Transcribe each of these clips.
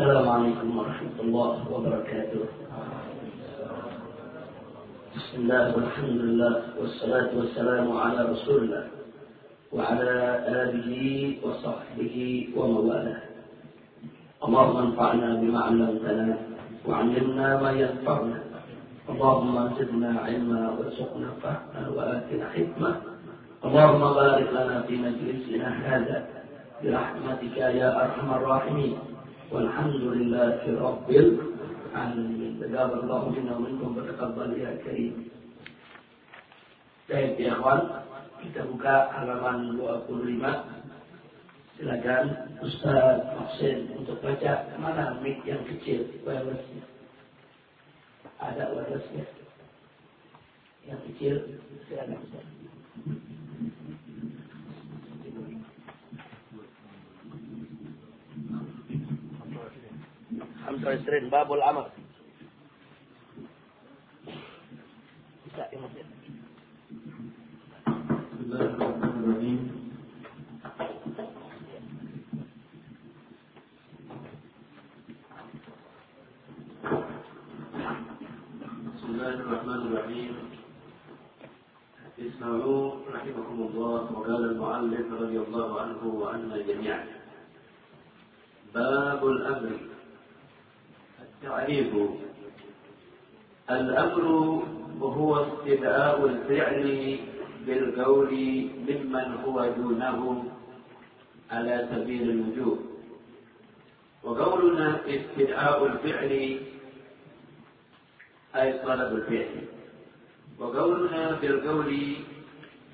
السلام عليكم ورحمة الله وبركاته. بسم الله والحمد لله والصلاة والسلام على رسول الله وعلى آله وصحبه وموالاه. اللهم انفعنا بما علمتنا وعلمنا ما ينفعنا. اللهم زدنا علما وارزقنا فهما وآتنا حكمة اللهم بارك لنا في مجلسنا هذا. برحمتك يا أرحم الراحمين. والحمد لله رب العالمين تجاب الله منا ومنكم وتقبل يا كريم Baik ya kawan, kita buka halaman 25. Silakan Ustaz Mahsin untuk baca mana mic yang kecil wirelessnya. Ada wirelessnya. Yang kecil silakan Ustaz. 26 باب العمل بسم الله الرحمن الرحيم. اسمعوا رحمكم الله وقال المعلم رضي الله عنه وعنا جميعا. باب الأمر. التعريف الأمر وهو استدعاء الفعل بالقول ممن هو دونه على سبيل الوجوب. وقولنا استدعاء الفعل أي طلب الفعل. وقولنا بالقول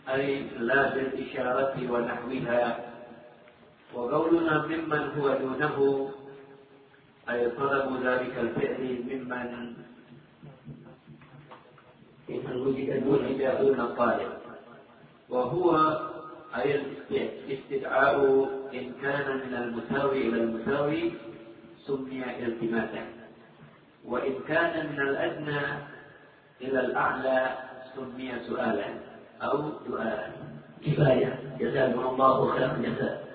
أي لا بالإشارة ونحوها. وقولنا ممن هو دونه أي طلب ذلك الفعل ممن وجد دون الطالب. وهو أي الاستدعاء إن كان من المساوي إلى المساوي سمي التماسا. وإن كان من الأدنى إلى الأعلى سمي سؤالا أو سؤالا كفاية. جزاكم الله خير الجزاء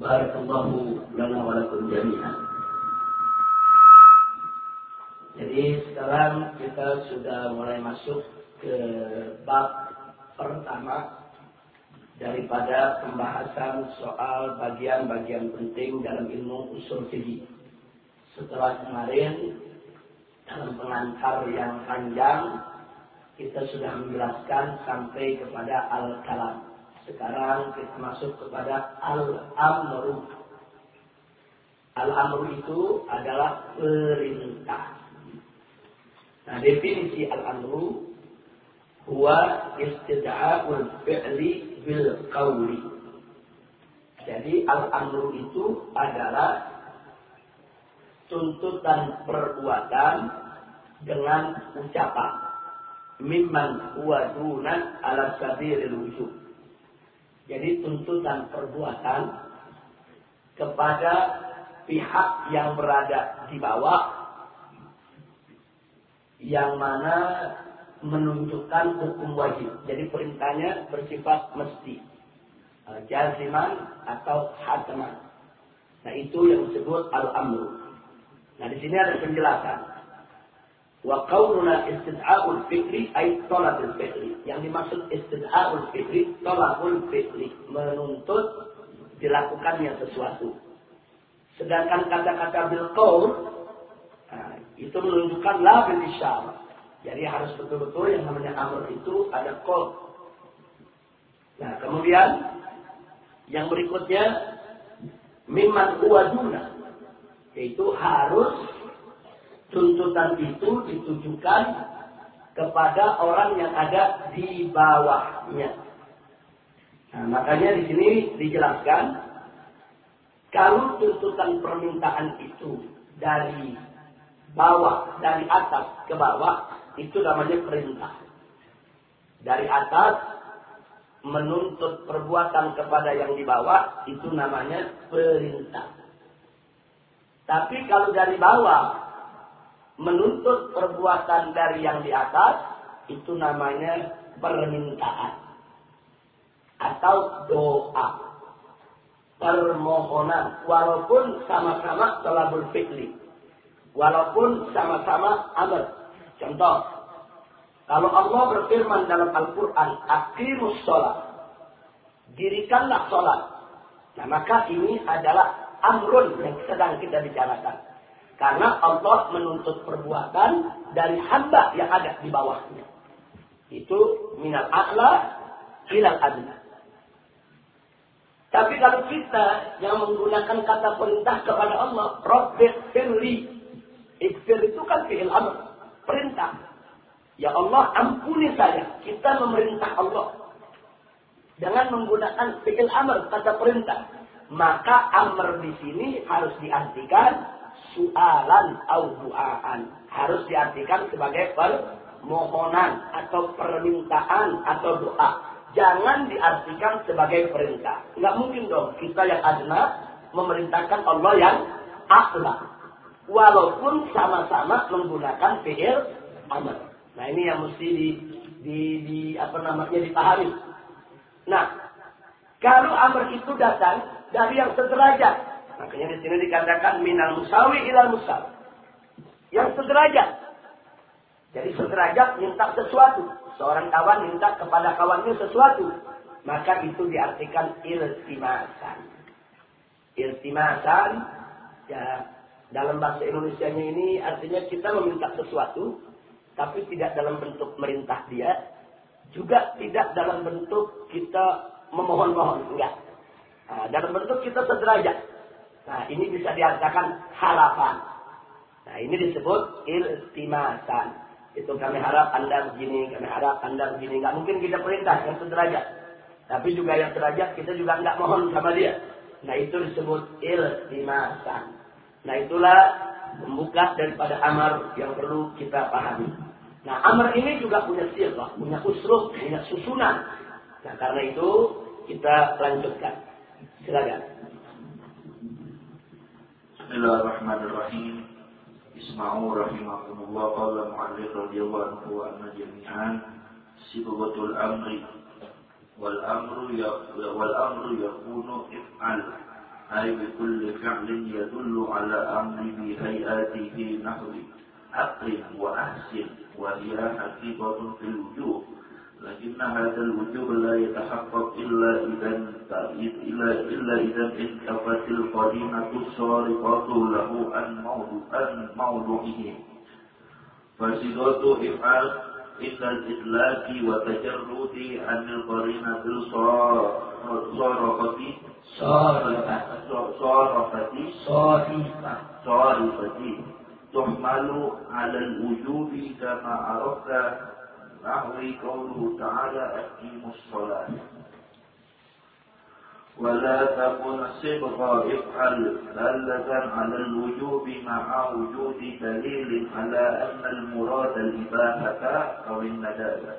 بارك الله لنا ولكم جميعا Jadi sekarang kita sudah mulai masuk ke bab pertama daripada pembahasan soal bagian-bagian penting dalam ilmu usul fikih. Setelah kemarin dalam pengantar yang panjang kita sudah menjelaskan sampai kepada al-kalam. sekarang kita masuk kepada al-amru. Al-amru itu adalah perintah. Nah, definisi al-amru huwa istida'ul fi'li bil qawli. Jadi al-amru itu adalah tuntutan perbuatan dengan ucapan mimman huwa dunan ala sabilil wujud. Jadi tuntutan perbuatan kepada pihak yang berada di bawah yang mana menunjukkan hukum wajib. Jadi perintahnya bersifat mesti. Jaziman atau hatman. Nah itu yang disebut al-amru. Nah di sini ada penjelasan. Qauluna istid'a'ul fikri ay talabul fikri. Yang dimaksud istid'a'ul fikri, talabul fikri, menuntut dilakukannya sesuatu. Sedangkan kata-kata bil nah, itu menunjukkan la bil. Jadi harus betul-betul yang namanya amr itu ada qaul. Nah, kemudian yang berikutnya mimman huwa yaitu harus tuntutan itu ditujukan kepada orang yang ada di bawahnya. Nah, makanya di sini dijelaskan kalau tuntutan permintaan itu dari bawah, dari atas ke bawah, itu namanya perintah. Dari atas menuntut perbuatan kepada yang di bawah, itu namanya perintah. Tapi kalau dari bawah menuntut perbuatan dari yang di atas, itu namanya permintaan. Atau doa. permohonan. Walaupun sama-sama tolabul fi'li. Walaupun sama-sama amr contoh. Kalau Allah berfirman dalam Al-Quran aqimus sholat. Dirikanlah sholat. Nah maka ini adalah amrun yang sedang kita bicarakan karena Allah menuntut perbuatan dari hamba yang ada di bawahnya itu minal a'la ilal adna tapi kalau kita yang menggunakan kata perintah kepada Allah, Rabbih firli. Ikfir itu kan fi'il amr. Perintah. Ya Allah ampuni saya. Kita memerintah Allah. Dengan menggunakan fi'il amr, kata perintah. Maka amr di sini harus diartikan sualan atau duaan. Harus diartikan sebagai permohonan atau permintaan atau doa jangan diartikan sebagai perintah. Nggak mungkin dong kita yang adna memerintahkan Allah yang akla. Walaupun sama-sama menggunakan fi'il amr. Nah ini yang mesti di, di, di apa namanya dipahami. Nah, kalau amr itu datang dari yang sederajat, makanya di sini dikatakan minal musawi ilal musawi. Yang sederajat. Jadi sederajat minta sesuatu. Seorang kawan minta kepada kawannya sesuatu. Maka itu diartikan iltimasan. Iltimasan, ya dalam bahasa Indonesia ini artinya kita meminta sesuatu, tapi tidak dalam bentuk merintah dia, juga tidak dalam bentuk kita memohon-mohon, enggak. Nah, dalam bentuk kita sederajat. Nah, ini bisa diartikan harapan. Nah, ini disebut iltimasan. Itu kami harap Anda begini, kami harap Anda begini. Nggak mungkin kita perintah yang sederajat. Tapi juga yang sederajat kita juga nggak mohon sama dia. Nah itu disebut iltimasan. Nah itulah membuka daripada amar yang perlu kita pahami. Nah amar ini juga punya sirah, punya usruf, punya susunan. Nah karena itu kita lanjutkan. Silakan. Bismillahirrahmanirrahim. اسمعوا رحمكم الله قال المعلق رضي الله عنه وأن جميعا. صبغة الأمر والأمر والأمر يكون افعل أي بكل فعل يدل على أمر بهيئاته نحو أقرب وأحسن. وهي حقيقة في الوجوب لكن هذا الوجوب لا يتحقق إلا إذا إلا إلا إذا انتفت القرينة الصارفة له عن عن موضوعه فصيغة إفعال إلا الإطلاق وتجرد عن القرينة الصارفة صارفة صارفة صارفة تحمل على الوجوب كما عرفت نحو قوله تعالى أقيموا الصلاة. ولا تكن صبغة افعل دالة على الوجوب مع وجود دليل على أن المراد الإباحة أو الندابة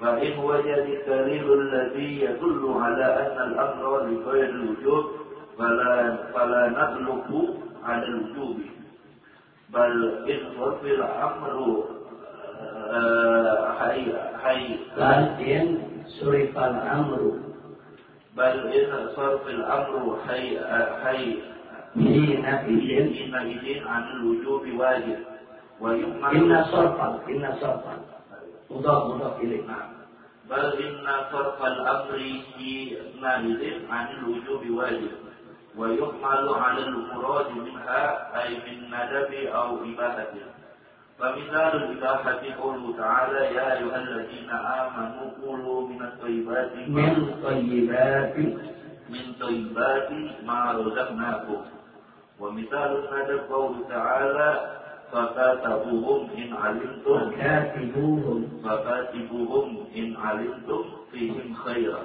فإن وجد الدليل الذي يدل على أن الأمر لغير الوجوب فلا فلا نغلب على الوجوب. بل إن وفي الأمر حي حي بل إن صرف الأمر بل إن صرف الأمر حي حي حينئذ عن الوجوب واجب ويمنع إن صرفا إن صرفا مضاف مضاف إليه نعم بل إن صرف الأمر حينئذ عن الوجوب واجب ويحمل على المراد منها أي من ندب أو إباحته فمثال الإباحة قوله تعالى يا أيها الذين آمنوا كلوا من الطيبات من طيبات من طيبات ما رزقناكم. ومثال الندب قوله تعالى فكاتبوهم إن علمتم فكاتبوهم. فكاتبوهم إن علمتم فيهم خيرا.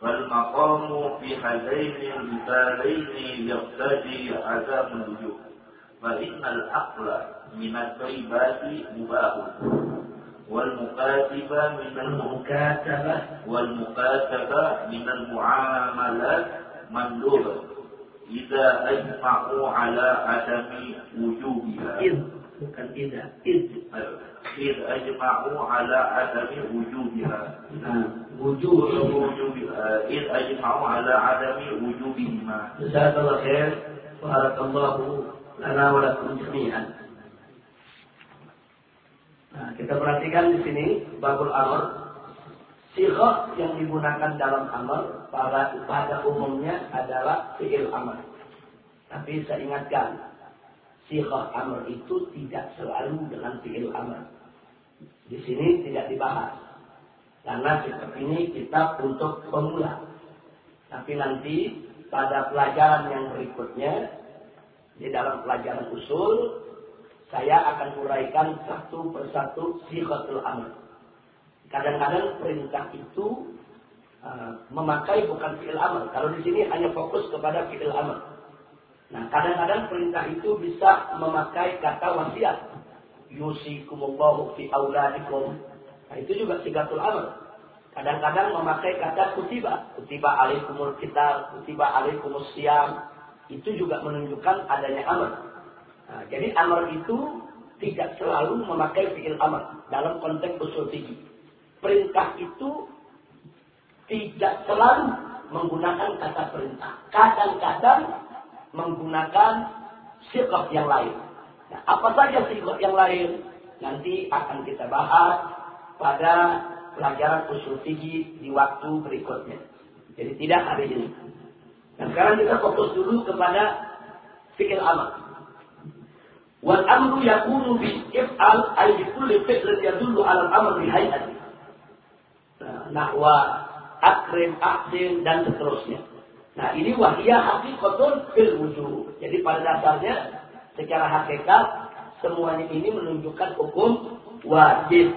فالمقام في هذين المثالين يقتضي عدم الوجوب فإن العقل من الطيبات مباح. والمكاتبة من المكاتبة. والمكاتبة من المعاملات مندوبة. إذا أجمعوا على عدم وجوبها. إذ إذا. إذ. إذ أجمعوا على عدم وجوبها. آه، وجوب. وجوبها. إذ أجمعوا على عدم وجوبهما. جزاك الله خير. بارك الله لنا ولكم جميعا. Nah, kita perhatikan di sini babul amr. Sighah yang digunakan dalam amr pada pada umumnya adalah fi'il amr. Tapi saya ingatkan, sighah amr itu tidak selalu dengan fi'il amr. Di sini tidak dibahas. Karena kitab ini kitab untuk pemula. Tapi nanti pada pelajaran yang berikutnya, di dalam pelajaran usul, saya akan uraikan satu persatu sikhatul amr. Kadang-kadang perintah itu uh, memakai bukan fi'il amr. Kalau di sini hanya fokus kepada fi'il amr. Nah, kadang-kadang perintah itu bisa memakai kata wasiat. Yusikumullahu fi auladikum. Nah, itu juga sigatul amr. Kadang-kadang memakai kata kutiba. Kutiba alaikumul kitab, kutiba alaikumus siam. Itu juga menunjukkan adanya amr. Nah, jadi amr itu tidak selalu memakai fi'il amr dalam konteks usul fikih. Perintah itu tidak selalu menggunakan kata perintah. Kadang-kadang menggunakan sikap yang lain. Nah, apa saja sikap yang lain nanti akan kita bahas pada pelajaran usul fikih di waktu berikutnya. Jadi tidak hari ini. Nah, sekarang kita fokus dulu kepada fikir amal. If'al ay bi kulli fi'lin yadullu 'ala al-amr bi hay'ati. Nahwa akrim, ahsin dan seterusnya. Nah, ini wahia hakikatun fil wujud. Jadi pada dasarnya secara hakikat semuanya ini menunjukkan hukum wajib.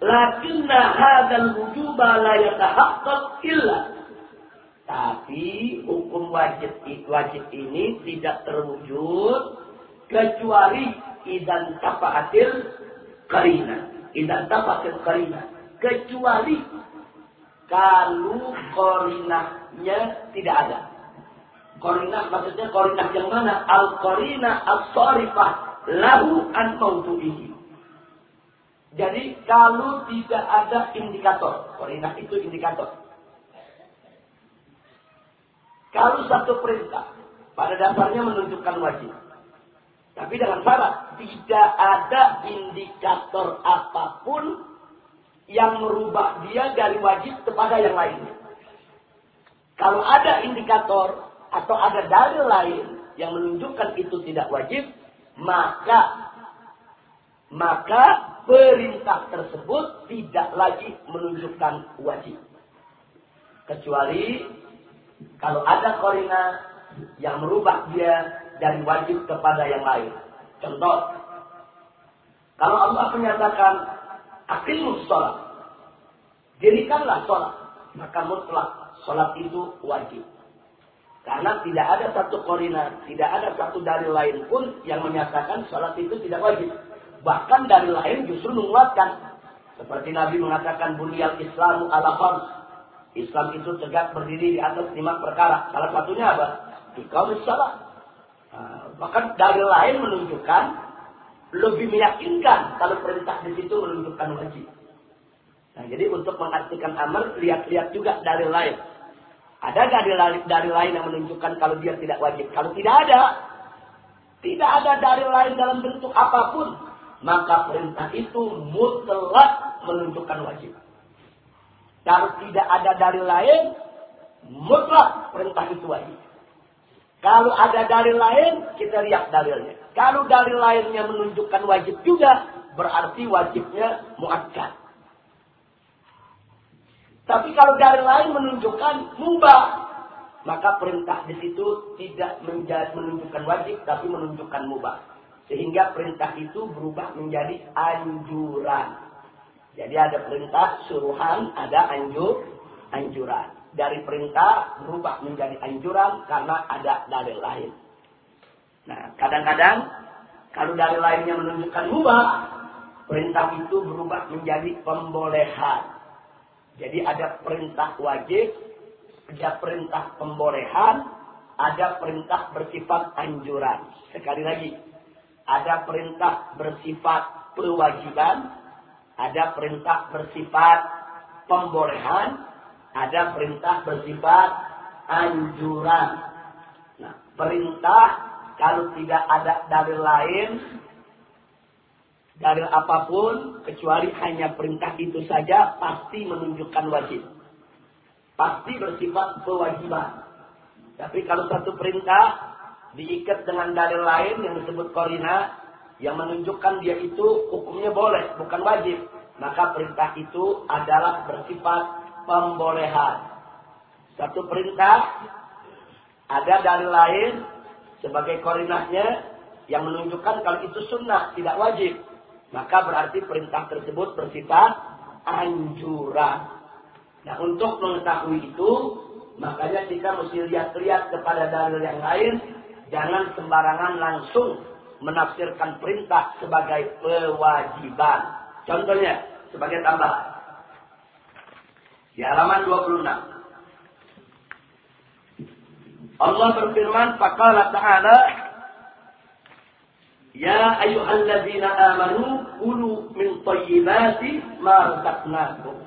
Lakinna hadzal wujuba la yatahaqqaq illa tapi hukum wajib wajib ini tidak terwujud kecuali idan tapaatil karina. Idan tapaatil karina. Kecuali kalau korinahnya tidak ada. Korinah maksudnya korinah yang mana? Al korinah al sorifah lahu an mautu'ihi. Jadi kalau tidak ada indikator, korinah itu indikator. Kalau satu perintah pada dasarnya menunjukkan wajib. Tapi dengan syarat tidak ada indikator apa pun yang merubah dia dari wajib kepada yang lainnya. Kalau ada indikator atau ada dalil lain yang menunjukkan itu tidak wajib, maka maka perintah tersebut tidak lagi menunjukkan wajib. Kecuali kalau ada korina yang merubah dia dari wajib kepada yang lain. Contoh, kalau Allah menyatakan aqimus sholat, dirikanlah sholat, maka mutlak sholat itu wajib. Karena tidak ada satu korina, tidak ada satu dari lain pun yang menyatakan sholat itu tidak wajib. Bahkan dari lain justru menguatkan. Seperti Nabi mengatakan bunyal Islamu ala khams. Islam itu tegak berdiri di atas lima perkara. Salah satunya apa? Iqamus salat. Nah, bahkan dari lain menunjukkan lebih meyakinkan kalau perintah di situ menunjukkan wajib. Nah, jadi untuk mengartikan amar lihat-lihat juga dari lain. Ada dari, dari lain yang menunjukkan kalau dia tidak wajib? Kalau tidak ada, tidak ada dari lain dalam bentuk apa pun, maka perintah itu mutlak menunjukkan wajib. Kalau tidak ada dari lain, mutlak perintah itu wajib. Kalau ada dalil lain, kita lihat dalilnya. Kalau dalil lainnya menunjukkan wajib juga, berarti wajibnya muakkad. Tapi kalau dalil lain menunjukkan mubah, maka perintah di situ tidak menunjukkan wajib, tapi menunjukkan mubah. Sehingga perintah itu berubah menjadi anjuran. Jadi ada perintah suruhan, ada anjur, anjuran dari perintah berubah menjadi anjuran karena ada dalil lain. Nah, kadang-kadang kalau dalil lainnya menunjukkan ubah, perintah itu berubah menjadi pembolehan. Jadi ada perintah wajib, ada perintah pembolehan, ada perintah bersifat anjuran. Sekali lagi, Ada perintah bersifat kewajiban, ada perintah bersifat pembolehan, ada perintah bersifat anjuran. Nah, perintah kalau tidak ada dalil lain, dalil apa pun, kecuali hanya perintah itu saja, pasti menunjukkan wajib. Pasti bersifat kewajiban. Tapi kalau satu perintah diikat dengan dalil lain yang disebut korina yang menunjukkan dia itu hukumnya boleh bukan wajib maka perintah itu adalah bersifat pembolehan satu perintah ada dalil lain sebagai korinahnya yang menunjukkan kalau itu sunnah tidak wajib maka berarti perintah tersebut bersifat anjuran nah untuk mengetahui itu makanya kita mesti lihat-lihat kepada dalil yang lain Jangan sembarangan langsung menafsirkan perintah sebagai kewajiban. Contohnya, sebagai tambahan. Di halaman 26. Allah berfirman, Faqala ta'ala, Ya ayyuhalladzina amanu, kulu min tayyibati ma razaqnakum.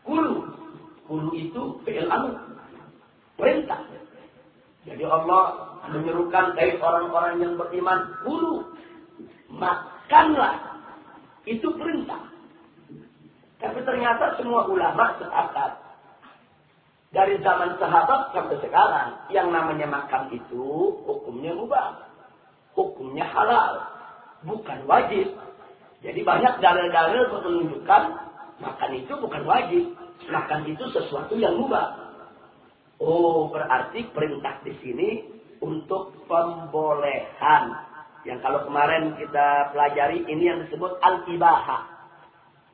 Kulu. Kulu itu fi'il amr. Perintah. Jadi Allah menyerukan dari orang-orang yang beriman, bulu, makanlah. Itu perintah. Tapi ternyata semua ulama sepakat. Dari zaman sahabat sampai sekarang, yang namanya makan itu hukumnya mubah. Hukumnya halal. Bukan wajib. Jadi banyak dalil-dalil menunjukkan makan itu bukan wajib. Makan itu sesuatu yang mubah. Oh, berarti perintah di sini untuk pembolehan. Yang kalau kemarin kita pelajari ini yang disebut al-ibaha.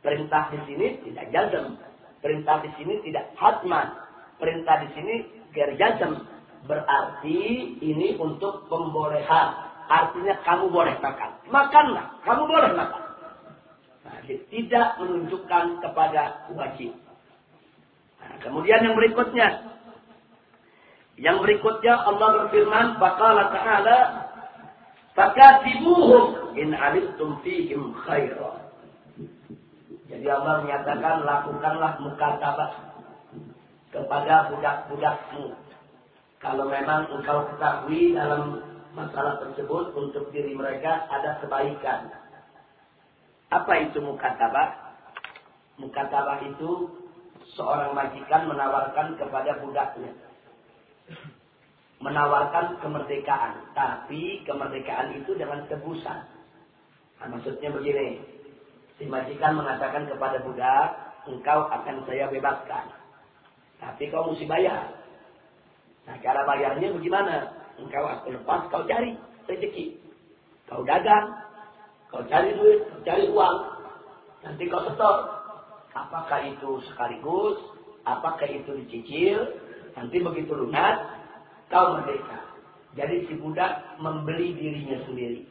Perintah di sini tidak jazm. Perintah di sini tidak hatman. Perintah di sini gerjazm. Berarti ini untuk pembolehan. Artinya kamu boleh makan. Makanlah. Kamu boleh makan. Nah, tidak menunjukkan kepada wajib. Nah, kemudian yang berikutnya. Yang berikutnya Allah berfirman, Baqala ta'ala, Fakatibuhum in alistum fihim khairah. Jadi Allah menyatakan, lakukanlah mukatabah kepada budak-budakmu. Kalau memang engkau ketahui dalam masalah tersebut untuk diri mereka ada kebaikan. Apa itu mukatabah? Mukatabah itu seorang majikan menawarkan kepada budaknya menawarkan kemerdekaan. Tapi kemerdekaan itu dengan tebusan. Nah, maksudnya begini. Si majikan mengatakan kepada budak, engkau akan saya bebaskan. Tapi kau mesti bayar. Nah cara bayarnya bagaimana? Engkau aku lepas, kau cari rezeki. Kau dagang, kau cari duit, kau cari uang. Nanti kau setor. Apakah itu sekaligus? Apakah itu dicicil? Nanti begitu lunas, kau merdeka. Jadi si budak membeli dirinya sendiri.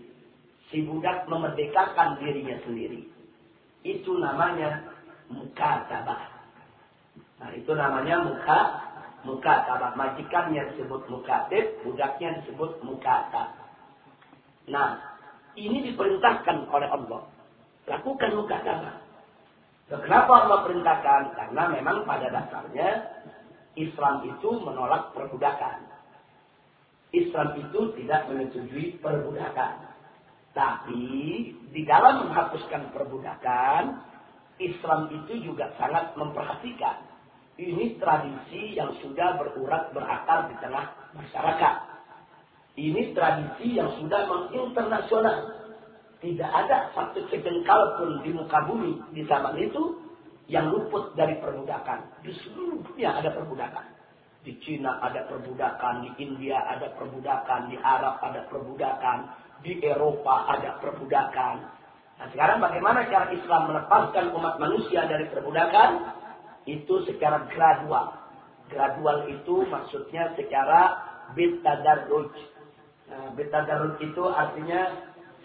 Si budak memerdekakan dirinya sendiri. Itu namanya mukatabah. Nah itu namanya muka mukatabah. Majikannya disebut mukatib, budaknya disebut mukatab. Nah, ini diperintahkan oleh Allah. Lakukan mukatabah. Kenapa Allah perintahkan? Karena memang pada dasarnya Islam itu menolak perbudakan. Islam itu tidak menyetujui perbudakan. Tapi di dalam menghapuskan perbudakan, Islam itu juga sangat memperhatikan. Ini tradisi yang sudah berurat berakar di tengah masyarakat. Ini tradisi yang sudah menginternasional. Tidak ada satu sejengkal pun di muka bumi di zaman itu yang luput dari perbudakan. Di seluruh dunia ada perbudakan. Di Cina ada perbudakan, di India ada perbudakan, di Arab ada perbudakan, di Eropa ada perbudakan. Nah sekarang bagaimana cara Islam melepaskan umat manusia dari perbudakan? Itu secara gradual. Gradual itu maksudnya secara bitadarruj. Nah, bitadarruj itu artinya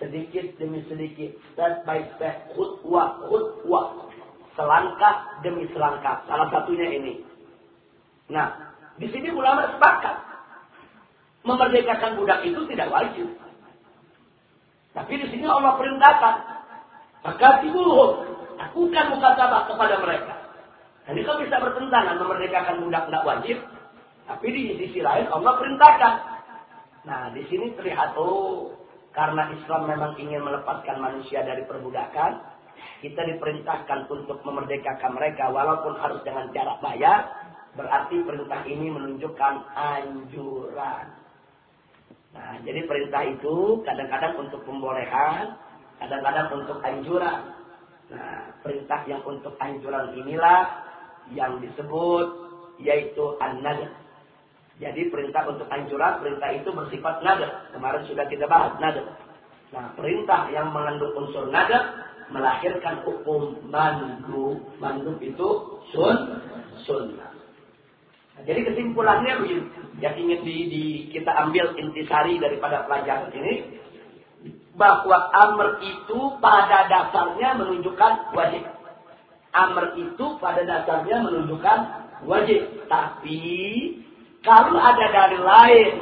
sedikit demi sedikit, step by step, khutwah, khutwah. Selangkah demi selangkah. Salah satunya ini. Nah, di sini ulama sepakat. Memerdekakan budak itu tidak wajib. Tapi di sini Allah perintahkan. Maka tibuhum. Lakukan mukasabah kepada mereka. Ini kan bisa bertentangan memerdekakan budak tidak wajib. Tapi di sisi lain Allah perintahkan. Nah, di sini terlihat oh karena Islam memang ingin melepaskan manusia dari perbudakan, kita diperintahkan untuk memerdekakan mereka walaupun harus dengan cara bayar, berarti perintah ini menunjukkan anjuran. Nah, jadi perintah itu kadang-kadang untuk pembolehan, kadang-kadang untuk anjuran. Nah, perintah yang untuk anjuran inilah yang disebut yaitu an-nadr. Jadi perintah untuk anjuran, perintah itu bersifat nada. Kemarin sudah kita bahas nada. Nah, perintah yang mengandung unsur nada melahirkan hukum mandu. Mandu itu sun, sunnah. Nah, jadi kesimpulannya yang ingin di, di, kita ambil intisari daripada pelajaran ini, bahwa amr itu pada dasarnya menunjukkan wajib. Amr itu pada dasarnya menunjukkan wajib. Tapi kalau ada dari lain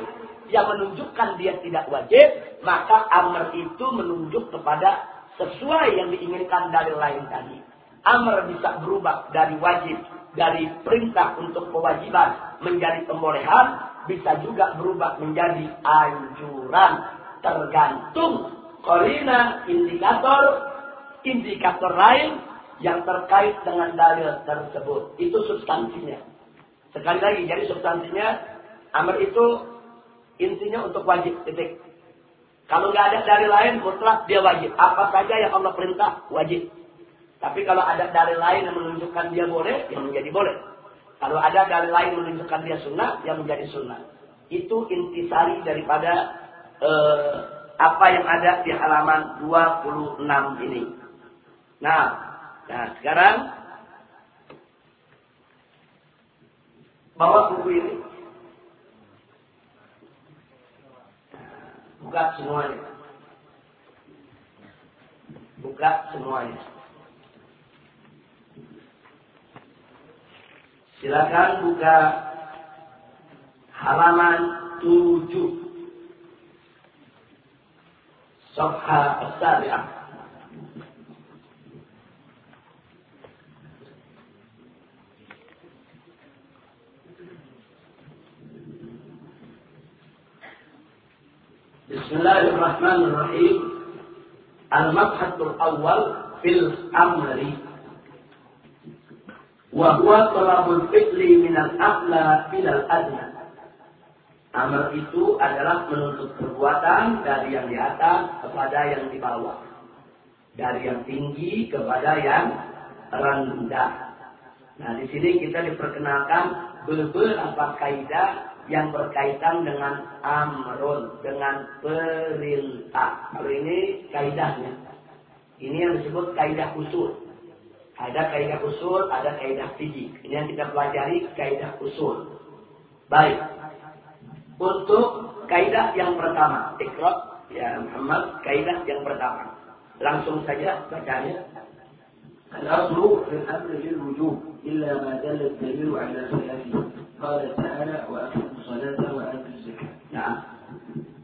yang menunjukkan dia tidak wajib, maka amr itu menunjuk kepada sesuai yang diinginkan dari lain tadi. Amr bisa berubah dari wajib, dari perintah untuk kewajiban menjadi pembolehan, bisa juga berubah menjadi anjuran. Tergantung korina indikator, indikator lain yang terkait dengan dalil tersebut. Itu substansinya. Sekali lagi, jadi substansinya amr itu intinya untuk wajib, titik. Kalau nggak ada dari lain, mutlak dia wajib. Apa saja yang Allah perintah, wajib. Tapi kalau ada dari lain yang menunjukkan dia boleh, yang menjadi boleh. Kalau ada dari lain menunjukkan dia sunnah, yang menjadi sunnah. Itu intisari daripada eh, apa yang ada di halaman 26 ini. Nah, nah sekarang bawa buku ini. Buka semuanya. Buka semuanya. Silakan buka halaman 7. Sofha Asariah. Bismillahirrahmanirrahim. Al-Mabhatul Awal fil Amri. Wahwa tolabul fitli minal akla minal adna. Amal itu adalah menuntut perbuatan dari yang di atas kepada yang di bawah. Dari yang tinggi kepada yang rendah. Nah, di sini kita diperkenalkan beberapa kaidah yang berkaitan dengan amrun, dengan perintah. Kalau ini kaidahnya. Ini yang disebut kaidah usul. Ada kaidah usul, ada kaidah tinggi. Ini yang kita pelajari kaidah usul. Baik. Untuk kaidah yang pertama, ikra ya Muhammad, kaidah yang pertama. Langsung saja bacanya. الأصل في الأمر للوجوب إلا ما دل الدليل على خلافه قال تعالى وأقم الصلاة وآتوا الزكاة Nah,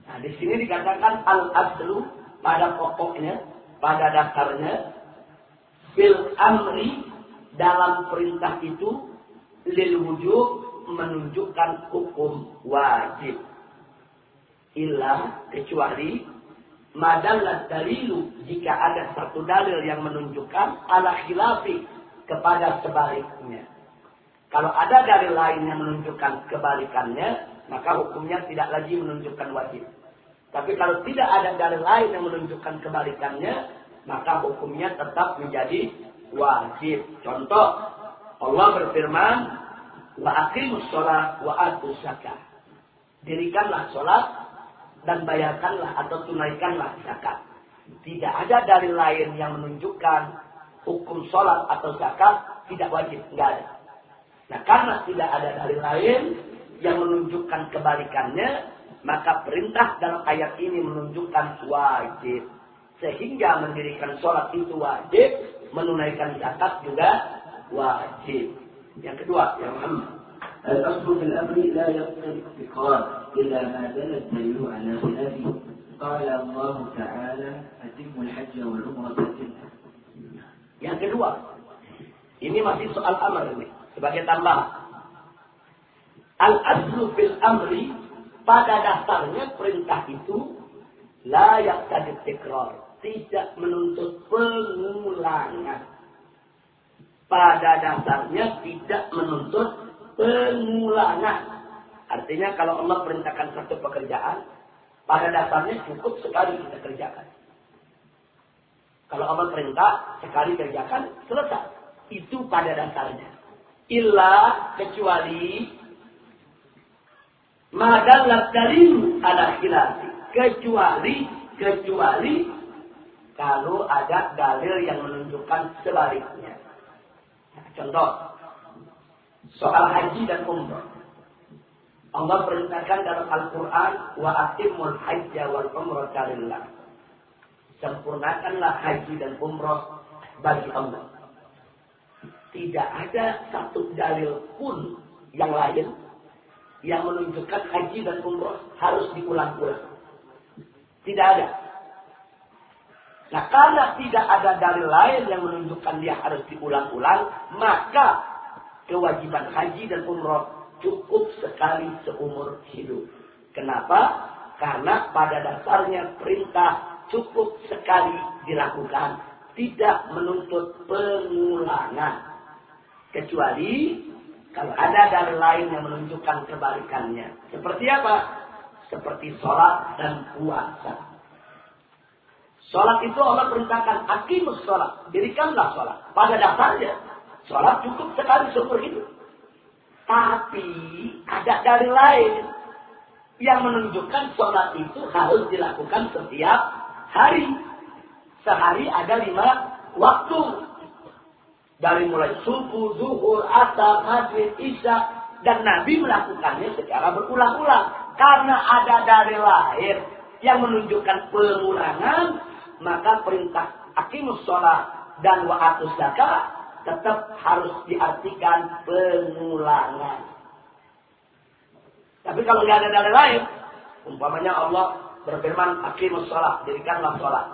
nah di sini dikatakan al aslu pada pokoknya, pada dasarnya, fil amri dalam perintah itu lil wujud menunjukkan hukum wajib. Ilah kecuali madallah dalilu jika ada satu dalil yang menunjukkan ala khilafi kepada sebaliknya. Kalau ada dalil lain yang menunjukkan kebalikannya, maka hukumnya tidak lagi menunjukkan wajib. Tapi kalau tidak ada dalil lain yang menunjukkan kebalikannya, maka hukumnya tetap menjadi wajib. Contoh, Allah berfirman, wa aqimus sholat wa atus zakat. Dirikanlah sholat dan bayarkanlah atau tunaikanlah zakat. Tidak ada dari lain yang menunjukkan hukum sholat atau zakat tidak wajib, tidak ada. Nah karena tidak ada dari lain yang menunjukkan kebalikannya, maka perintah dalam ayat ini menunjukkan wajib. Sehingga mendirikan sholat itu wajib, menunaikan zakat juga wajib. Yang kedua, yang Muhammad. الأصل في الأمر لا يقتضي الافتقار إلا ما دل الدليل على خلافه قال الله تعالى أتم الحج والعمرة لله Yang kedua, ini masih soal amr ini sebagai tambahan. Al aslu fil amri pada dasarnya perintah itu layak tadi tekrar, tidak menuntut pengulangan. Pada dasarnya tidak menuntut pengulangan. Artinya kalau Allah perintahkan satu pekerjaan, pada dasarnya cukup sekali kita kerjakan. Kalau Allah perintah, sekali kerjakan, selesai. Itu pada dasarnya. Illa kecuali madallat dalim ala khilafi. Kecuali, kecuali kalau ada dalil yang menunjukkan sebaliknya. Nah, contoh, soal haji dan umrah. Allah perintahkan dalam Al-Quran, wa atimul hajja wal umrah. Sempurnakanlah haji dan umrah bagi Allah. Tidak ada satu dalil pun yang lain yang menunjukkan haji dan umrah harus diulang-ulang. Tidak ada. Nah, karena tidak ada dalil lain yang menunjukkan dia harus diulang-ulang, maka kewajiban haji dan umrah cukup sekali seumur hidup. Kenapa? Karena pada dasarnya perintah cukup sekali dilakukan, tidak menuntut pengulangan. Kecuali kalau ada dalil lain yang menunjukkan kebalikannya. Seperti apa? Seperti sholat dan puasa. Sholat itu Allah perintahkan, akimus sholat, dirikanlah sholat. Pada dasarnya, sholat cukup sekali seumur hidup. Tapi ada dari lain yang menunjukkan sholat itu harus dilakukan setiap hari. Sehari ada lima waktu. Dari mulai subuh, zuhur, asar, maghrib, isya. Dan Nabi melakukannya secara berulang-ulang. Karena ada dari lain yang menunjukkan pengulangan. Maka perintah akimus sholat dan wa'atus zakat tetap harus diartikan pengulangan. Tapi kalau nggak ada dalil lain, umpamanya Allah berfirman, akimus sholat, dirikanlah sholat.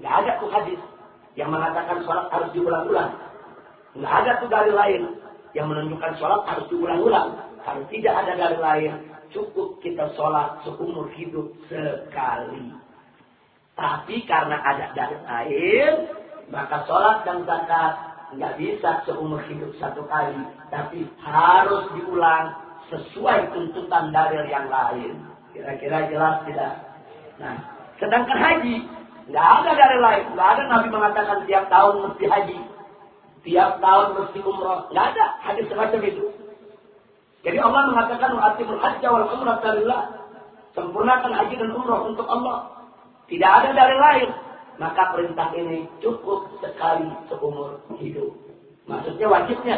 Nggak ada tuh hadis yang mengatakan sholat harus diulang-ulang. Nggak ada tuh dalil lain yang menunjukkan sholat harus diulang-ulang. Kalau tidak ada dalil lain, cukup kita sholat seumur hidup sekali. Tapi karena ada dalil lain, maka sholat dan zakat nggak bisa seumur hidup satu kali, tapi harus diulang sesuai tuntutan dalil yang lain. Kira-kira jelas tidak? Nah, sedangkan haji nggak ada dalil lain, nggak ada Nabi mengatakan tiap tahun mesti haji, tiap tahun mesti umroh, nggak ada hadis semacam itu. Jadi Allah mengatakan atimul hajja wal umrah. Sempurnakan haji dan umroh untuk Allah. Tidak ada dalil lain maka perintah ini cukup sekali seumur hidup. Maksudnya wajibnya.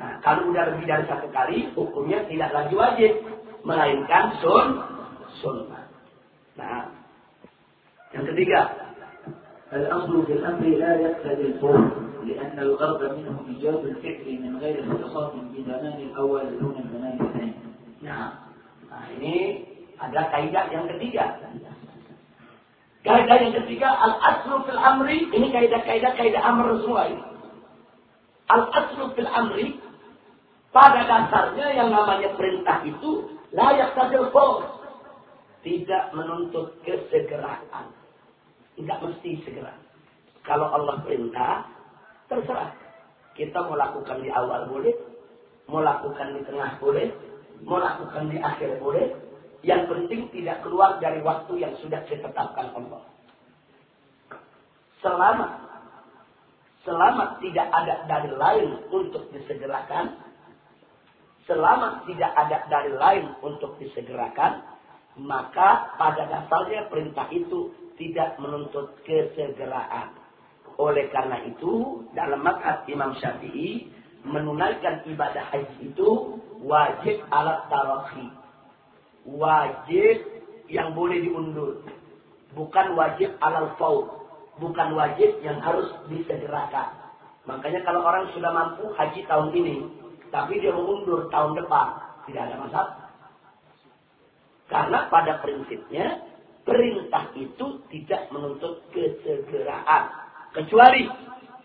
Nah, kalau udah lebih dari satu kali, hukumnya tidak lagi wajib, melainkan sun sunnah. Nah, yang ketiga, الأصل في الأمر لا يقتضي الفور لأن الغرض منه إيجاب الفعل من غير اختصاص بزمان الأول دون الزمان الثاني. Nah, nah ini ada kaidah yang ketiga. Kaidah yang ketiga, al-aslu fil amri. Ini kaidah-kaidah kaidah amr semua ini. Al-aslu fil amri. Pada dasarnya yang namanya perintah itu layak sadil Tidak menuntut kesegeraan. Tidak mesti segera. Kalau Allah perintah, terserah. Kita mau lakukan di awal boleh. Mau lakukan di tengah boleh. Mau lakukan di akhir boleh yang penting tidak keluar dari waktu yang sudah ditetapkan Allah. Selama selama tidak ada dalil lain untuk disegerakan, selama tidak ada dalil lain untuk disegerakan, maka pada dasarnya perintah itu tidak menuntut kesegeraan. Oleh karena itu, dalam mazhab Imam Syafi'i, menunaikan ibadah haji itu wajib alat tarakhi wajib yang boleh diundur. Bukan wajib alal faut. Bukan wajib yang harus disegerakan. Makanya kalau orang sudah mampu haji tahun ini, tapi dia mengundur tahun depan, tidak ada masalah. Karena pada prinsipnya, perintah itu tidak menuntut kesegeraan. Kecuali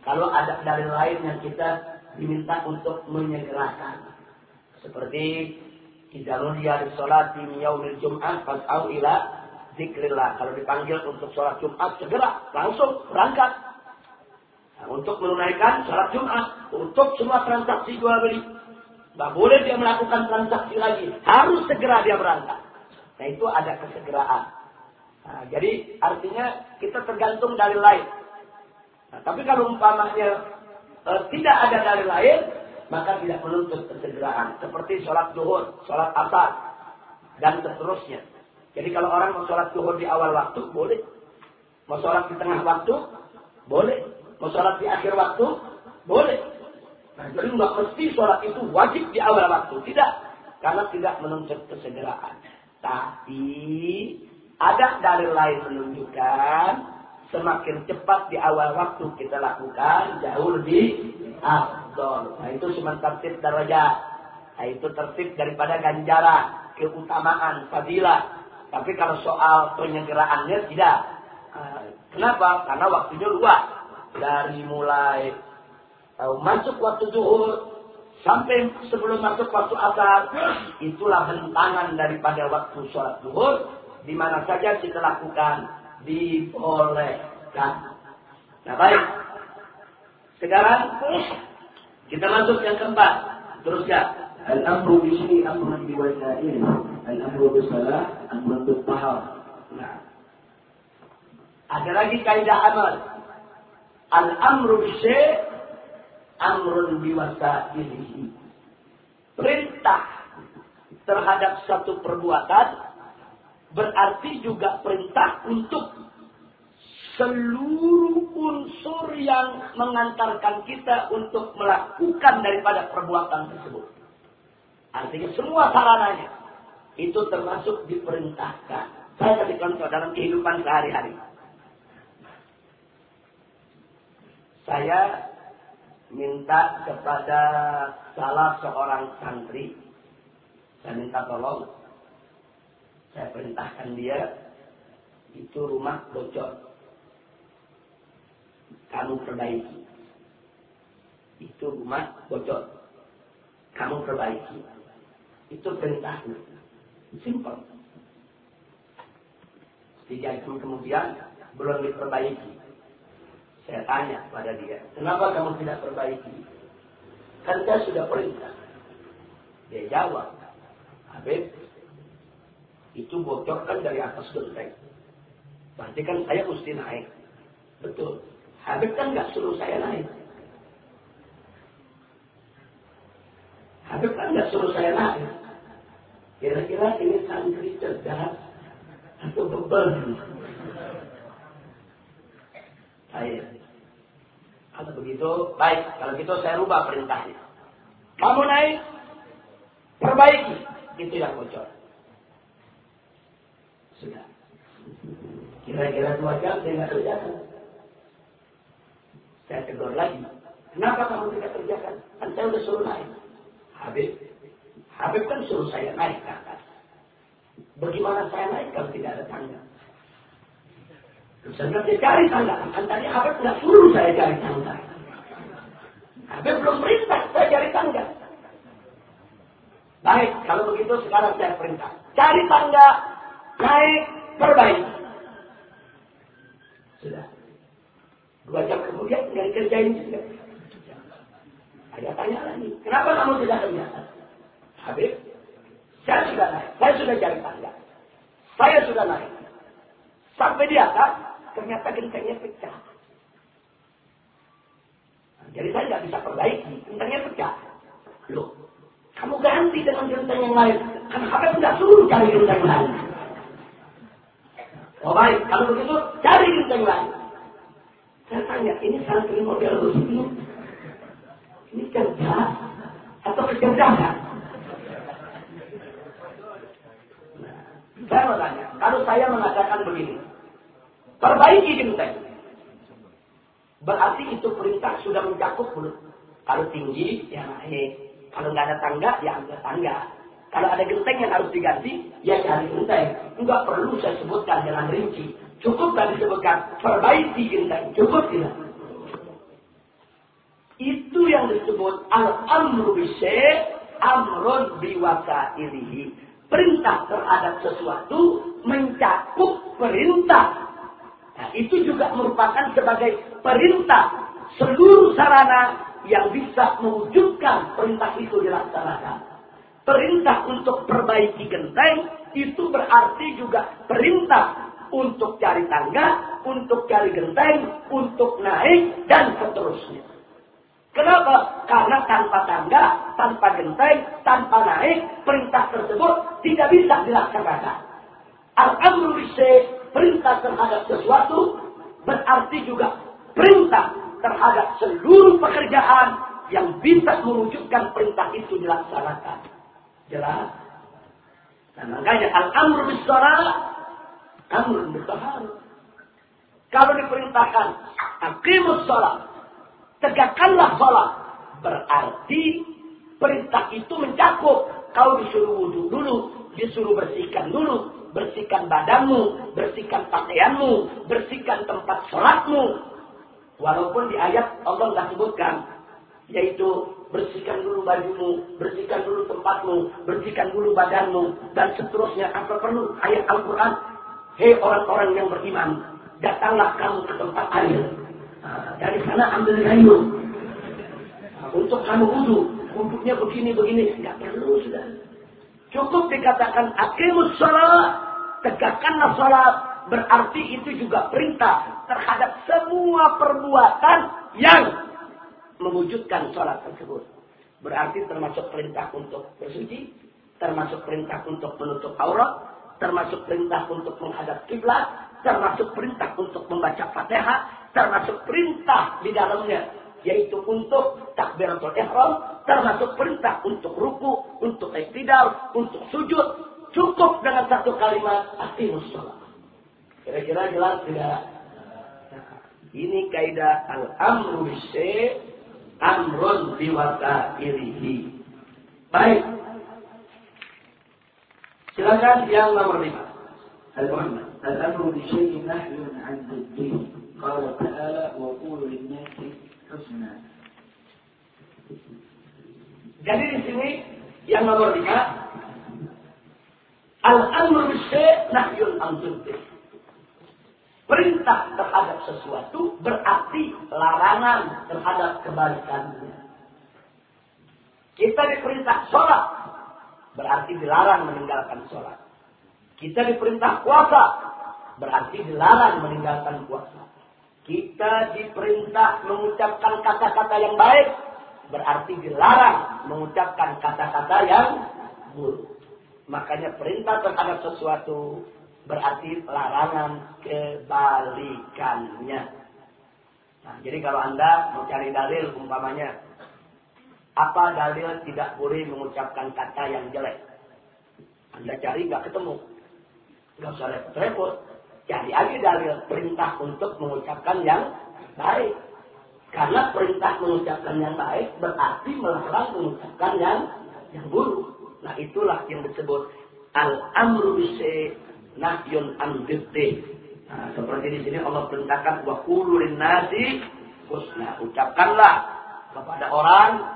kalau ada dalil lain yang kita diminta untuk menyegerakan. Seperti Idza nudiya lis-salati min yaumil jum'ah fas'au ila zikrillah. Kalau dipanggil untuk sholat Jumat segera langsung berangkat. Nah, untuk menunaikan sholat Jumat, untuk semua transaksi jual beli. Tidak boleh dia melakukan transaksi lagi. Harus segera dia berangkat. Nah itu ada kesegeraan. Nah, jadi artinya kita tergantung dari lain. Nah, tapi kalau umpamanya e, tidak ada dari lain, maka tidak menuntut kesegeraan. Seperti sholat zuhur, sholat asar, dan seterusnya. Jadi kalau orang mau sholat zuhur di awal waktu, boleh. Mau sholat di tengah waktu, boleh. Mau sholat di akhir waktu, boleh. Nah, jadi nggak mesti sholat itu wajib di awal waktu. Tidak. Karena tidak menuntut kesegeraan. Tapi ada dalil lain menunjukkan semakin cepat di awal waktu kita lakukan jauh lebih afdol. Nah itu cuma tertib darajat. Nah itu tertib daripada ganjaran, keutamaan, fadilah. Tapi kalau soal penyegeraannya tidak. Nah, kenapa? Karena waktunya luas. Dari mulai uh, masuk waktu zuhur sampai sebelum masuk waktu asar itulah bentangan daripada waktu sholat zuhur di mana saja kita lakukan dibolehkan. Nah baik, sekarang kita masuk yang keempat. Teruskan. Al-amru bi syai'in amrun bi wasa'il. Al-amru bi salah amrun bi tahar. Nah. Ada lagi kaidah amal. Al-amru bi syai' amrun bi wasa'ilihi. Perintah terhadap satu perbuatan berarti juga perintah untuk seluruh unsur yang mengantarkan kita untuk melakukan daripada perbuatan tersebut. Artinya semua sarananya itu termasuk diperintahkan. Saya kasih contoh dalam kehidupan sehari-hari. Saya minta kepada salah seorang santri, saya minta tolong, saya perintahkan dia, itu rumah bocor kamu perbaiki. Itu rumah bocor. Kamu perbaiki. Itu perintahnya. Simpel. Tiga jam kemudian belum diperbaiki. Saya tanya pada dia, kenapa kamu tidak perbaiki? Kan saya sudah perintah. Dia jawab, Habib, itu bocor kan dari atas genteng. Berarti kan saya mesti naik. Betul. Habib kan nggak suruh saya naik. Habib kan nggak suruh saya naik. Kira-kira ini santri cerdas atau beban? Baik. Kalau begitu, baik. Kalau gitu saya rubah perintahnya. Kamu naik, perbaiki. Itu yang bocor. Sudah. Kira-kira dua jam saya nggak kerjakan. Saya tegur lagi. Kenapa kamu tidak kerjakan? Kan saya sudah suruh naik. Habib. Habib kan suruh saya naik ke atas. Bagaimana saya naik kalau tidak ada tangga? Terus saya cari tangga. Kan tadi Habib tidak suruh saya cari tangga. Habib belum perintah saya cari tangga. Baik, kalau begitu sekarang saya perintah. Cari tangga, naik, perbaiki. Sudah. Dua jam kemudian tinggal kerjain juga. Ada tanya lagi, kenapa kamu tidak kerjakan? Habib, saya sudah naik, saya sudah cari tangga. Saya sudah naik. Sampai di atas, ternyata gentengnya pecah. Nah, jadi saya tidak bisa perbaiki, gentengnya pecah. Loh, kamu ganti dengan genteng yang lain. Karena Habib tidak suruh cari genteng lain. Oh baik, kalau begitu cari genteng lain. Saya tanya, ini santri model Rusdi? Ini cerdas atau kecerdasan? Nah, saya mau tanya, kalau saya mengatakan begini, perbaiki genteng. Berarti itu perintah sudah mencakup belum? Kalau tinggi, ya naik. Kalau nggak ada tangga, ya ambil tangga. Kalau ada genteng yang harus diganti, ya cari genteng. Enggak perlu saya sebutkan dengan rinci. Cukup tadi disebutkan perbaiki genteng. Cukup tidak? Itu yang disebut al-amru bisyai amrun biwakailihi. Perintah terhadap sesuatu mencakup perintah. Nah, itu juga merupakan sebagai perintah seluruh sarana yang bisa mewujudkan perintah itu dilaksanakan. Perintah untuk perbaiki genteng itu berarti juga perintah untuk cari tangga, untuk cari genteng, untuk naik, dan seterusnya. Kenapa? Karena tanpa tangga, tanpa genteng, tanpa naik, perintah tersebut tidak bisa dilaksanakan. Al-amru perintah terhadap sesuatu, berarti juga perintah terhadap seluruh pekerjaan yang bisa mewujudkan perintah itu dilaksanakan. Jelas? Dan makanya al-amru Amrun bertahan. Kalau diperintahkan, aqimus sholat. Tegakkanlah sholat. Berarti perintah itu mencakup. Kau disuruh wudhu dulu. Disuruh bersihkan dulu. Bersihkan badanmu. Bersihkan pakaianmu. Bersihkan tempat sholatmu. Walaupun di ayat Allah tidak sebutkan. Yaitu bersihkan dulu bajumu, bersihkan dulu tempatmu, bersihkan dulu badanmu, dan seterusnya. Apa perlu ayat Al-Quran Hei orang-orang yang beriman, datanglah kamu ke tempat air. Nah, dari sana ambil kayu. Nah, untuk kamu wudhu, wudhunya begini-begini. Tidak perlu sudah. Cukup dikatakan akimus sholat, tegakkanlah sholat. Berarti itu juga perintah terhadap semua perbuatan yang mewujudkan sholat tersebut. Berarti termasuk perintah untuk bersuci, termasuk perintah untuk menutup aurat, termasuk perintah untuk menghadap kiblat, termasuk perintah untuk membaca Fatihah, termasuk perintah di dalamnya yaitu untuk takbiratul ihram, termasuk perintah untuk ruku, untuk iktidal, untuk sujud. Cukup dengan satu kalimat aqimus sholat. Kira-kira jelas tidak? ini kaidah al-amru bisyai amrun biwakailihi. Baik, Silakan yang nomor lima. Al-Muhammad. Al-amru bi syai'in nahyun 'an ضده. Qala ta'ala wa qulu lin-nasi husna. Jadi di sini yang nomor lima Al-amru bi syai' nahyun 'an ضده. Perintah terhadap sesuatu berarti larangan terhadap kebalikannya. Kita diperintah sholat, berarti dilarang meninggalkan sholat. Kita diperintah puasa, berarti dilarang meninggalkan puasa. Kita diperintah mengucapkan kata-kata yang baik, berarti dilarang mengucapkan kata-kata yang buruk. Makanya perintah terhadap sesuatu berarti larangan kebalikannya. Nah, jadi kalau Anda mencari dalil umpamanya apa dalil tidak boleh mengucapkan kata yang jelek? Anda cari nggak ketemu. Nggak usah repot-repot. Cari aja dalil perintah untuk mengucapkan yang baik. Karena perintah mengucapkan yang baik berarti melarang mengucapkan yang yang buruk. Nah itulah yang disebut al-amru bise nahyun an Nah, seperti di sini Allah perintahkan wa qulul nasi husna. Ucapkanlah kepada orang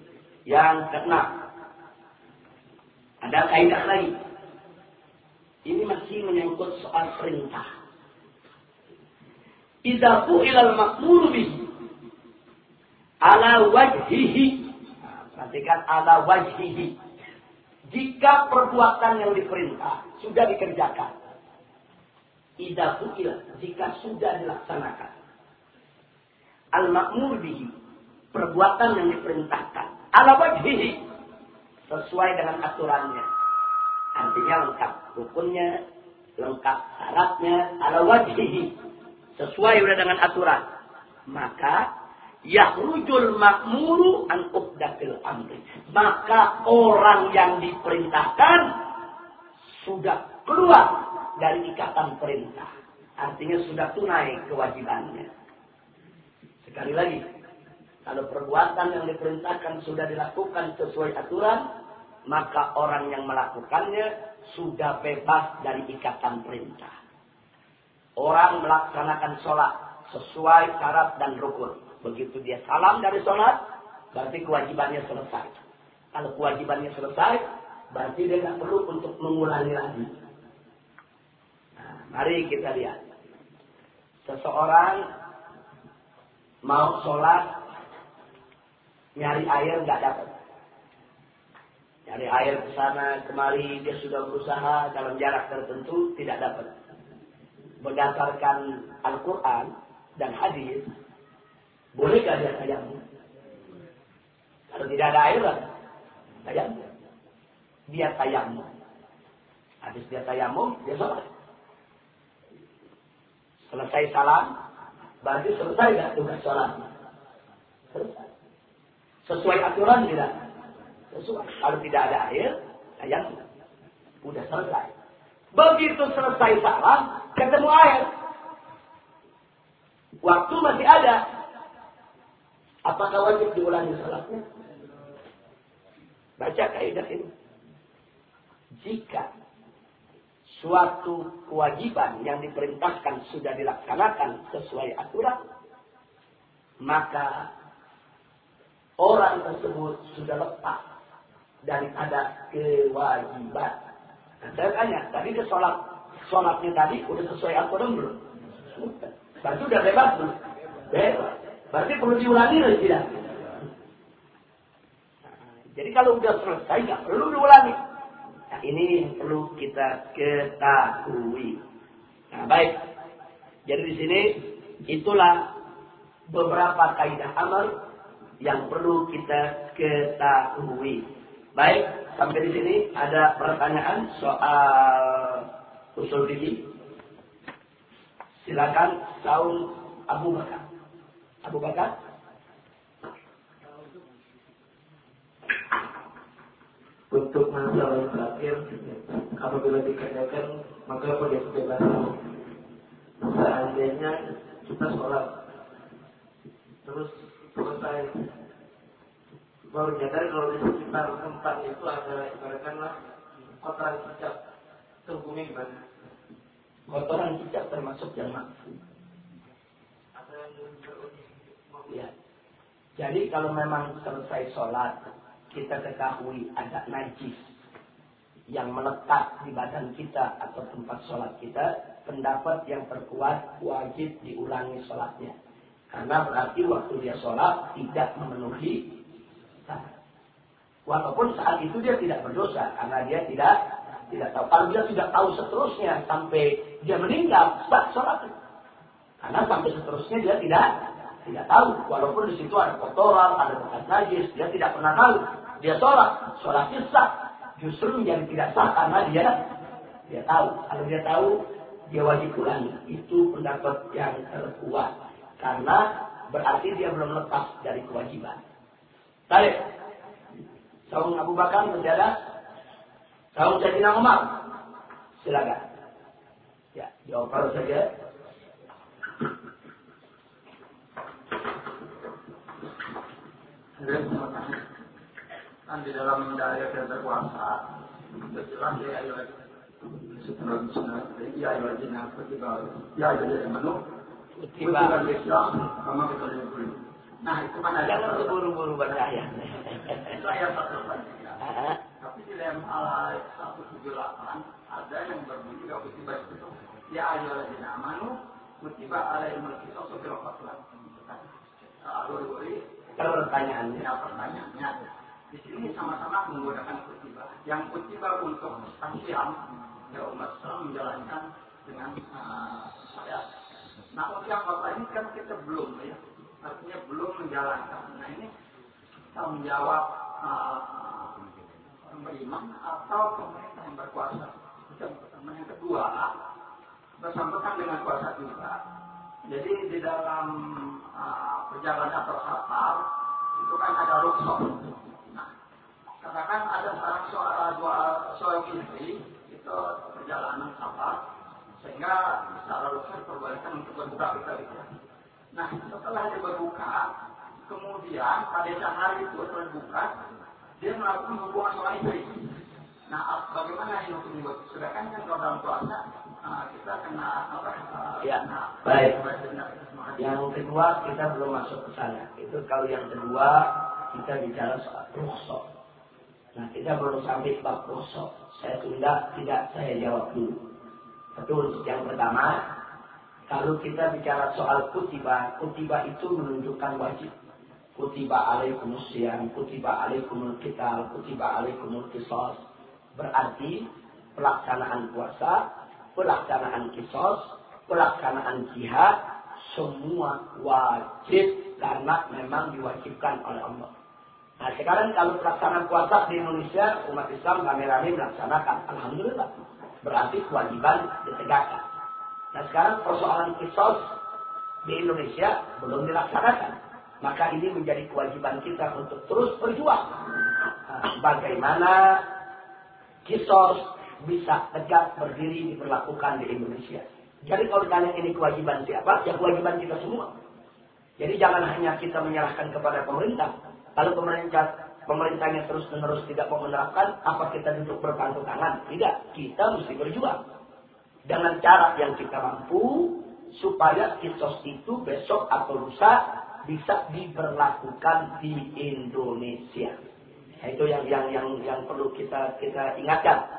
Yang keenam. Ada kaidah lagi. Ini masih menyangkut soal perintah. Idza ilal makmur bihi ala wajhihi. Perhatikan ala wajhihi. Jika perbuatan yang diperintah sudah dikerjakan. Idza fu'ila jika sudah dilaksanakan. Al-makmur bihi perbuatan yang diperintahkan ala wajhihi sesuai dengan aturannya Artinya lengkap rukunnya, lengkap syaratnya, ala wajhihi. Sesuai dengan aturan. Maka yahrujul makmuru an uqdatil amri. Maka orang yang diperintahkan sudah keluar dari ikatan perintah. Artinya sudah tunai kewajibannya. Sekali lagi, kalau perbuatan yang diperintahkan sudah dilakukan sesuai aturan, maka orang yang melakukannya sudah bebas dari ikatan perintah. Orang melaksanakan sholat sesuai syarat dan rukun. Begitu dia salam dari sholat, berarti kewajibannya selesai. Kalau kewajibannya selesai, berarti dia tidak perlu untuk mengulangi lagi. Nah, mari kita lihat. Seseorang mau sholat, nyari air nggak dapat. Nyari air ke sana, kemari, dia sudah berusaha dalam jarak tertentu, tidak dapat. Berdasarkan Al-Quran dan hadis, Bolehkah dia tayamum? Kalau tidak ada air, tayamum. Dia tayamum. Habis dia tayamum, dia sholat. Selesai salam, berarti selesai tidak tugas sholat? Selesai. Sesuai aturan tidak? Sesuai. Kalau tidak ada air, tayamum. Udah selesai. Begitu selesai salam, ketemu air. Waktu masih ada, Apakah wajib diulangi salatnya? Baca kaidah ini. Jika suatu kewajiban yang diperintahkan sudah dilaksanakan sesuai aturan, maka orang tersebut sudah lepas daripada kewajiban. Nah, saya tanya, tadi ke sholat, sholatnya tadi udah sesuai aturan belum? Sudah. Berarti udah bebas belum? Bebas. Berarti perlu diulangi atau tidak? Jadi kalau sudah selesai nggak perlu diulangi. Nah ini perlu kita ketahui. Nah baik. Jadi di sini itulah beberapa kaidah amal yang perlu kita ketahui. Baik, sampai di sini ada pertanyaan soal usul fikih. Silakan Saul Abu Bakar. Abu Bakar? Untuk masalah terakhir, apabila dikerjakan, maka boleh kebebasan. Seandainya kita sholat, terus selesai, baru nyadar kalau di sekitar tempat itu ada ibaratkanlah kotoran cicak, hukumnya gimana? Kotoran cicak termasuk yang makfu. Ada yang Ya. Jadi kalau memang selesai sholat, kita ketahui ada najis yang melekat di badan kita atau tempat sholat kita, pendapat yang terkuat wajib diulangi sholatnya. Karena berarti waktu dia sholat tidak memenuhi syarat. Walaupun saat itu dia tidak berdosa karena dia tidak tidak tahu. Kalau dia tidak tahu seterusnya sampai dia meninggal, sah sholat. Karena sampai seterusnya dia tidak tidak tahu. Walaupun di situ ada kotoran, ada bekas najis, dia tidak pernah tahu. Dia sholat, sholatnya sah. Justru menjadi tidak sah karena dia dia tahu. Kalau dia tahu, dia wajib ulangi. Itu pendapat yang terkuat. Karena berarti dia belum lepas dari kewajiban. Tarik. Saung Abu Bakar berjalan. Saung Sayyidina Umar. Silakan. Ya, jawab saja. kan di dalam daya yang berkuasa jelas ya ayo ya ayo ketiga ya ayo manu kutiba Islam lihat Nah itu ada Jangan buru-buru berkaya. itu ayat satu Tapi di dalam al satu tujuh delapan ada yang berbunyi gak kutiba itu ya ayo jadi manu kutiba alaihi kita sudah fatwa. Lalu kalau pertanyaannya. Ya, pertanyaannya. Di sini sama-sama menggunakan kutiba. Yang kutiba untuk tasiam, ya umat Islam menjalankan dengan uh, saya. Nah, yang bapak ini kan kita belum ya. Artinya belum menjalankan. Nah, ini tanggung jawab uh, pemerintah atau pemerintah yang berkuasa. Yang pertama. Yang kedua, bersangkutan dengan kuasa juga. Jadi di dalam uh, perjalanan atau safar itu kan ada rukhsah. Nah, katakan ada seorang soal dua seorang istri itu perjalanan safar sehingga secara rukhsah diperbolehkan untuk berbuka kita itu. Nah, setelah dia berbuka, kemudian pada hari itu berbuka, dia melakukan hubungan suami istri. Nah, bagaimana ini hukum ini? Sedangkan kan kalau dalam puasa uh, kita kena apa? Uh, ya, baik. Yang kedua kita belum masuk ke sana. Itu kalau yang kedua kita bicara soal rukhsah. Nah, kita belum sampai bab rukhsah. Saya tunda, tidak saya jawab dulu. Untuk yang pertama, kalau kita bicara soal kutiba, kutiba itu menunjukkan wajib. Kutiba alaikumus siyam, kutiba alaikumul kital, kutiba alaikumul kisos. Berarti pelaksanaan puasa, pelaksanaan kisos, pelaksanaan jihad, semua wajib karena memang diwajibkan oleh Allah. Nah sekarang kalau pelaksanaan puasa di Indonesia, umat Islam rame-rame melaksanakan. Alhamdulillah. Berarti kewajiban ditegakkan. Nah sekarang persoalan kisos di Indonesia belum dilaksanakan. Maka ini menjadi kewajiban kita untuk terus berjuang. Nah, bagaimana kisos bisa tegak berdiri diperlakukan di Indonesia. Jadi kalau ditanya ini kewajiban siapa? Ya kewajiban kita semua. Jadi jangan hanya kita menyerahkan kepada pemerintah. Kalau pemerintah pemerintahnya terus menerus tidak mau menerapkan, apa kita duduk berpangku tangan? Tidak, kita mesti berjuang dengan cara yang kita mampu supaya kisos itu besok atau lusa bisa diberlakukan di Indonesia. Itu yang yang yang yang perlu kita kita ingatkan.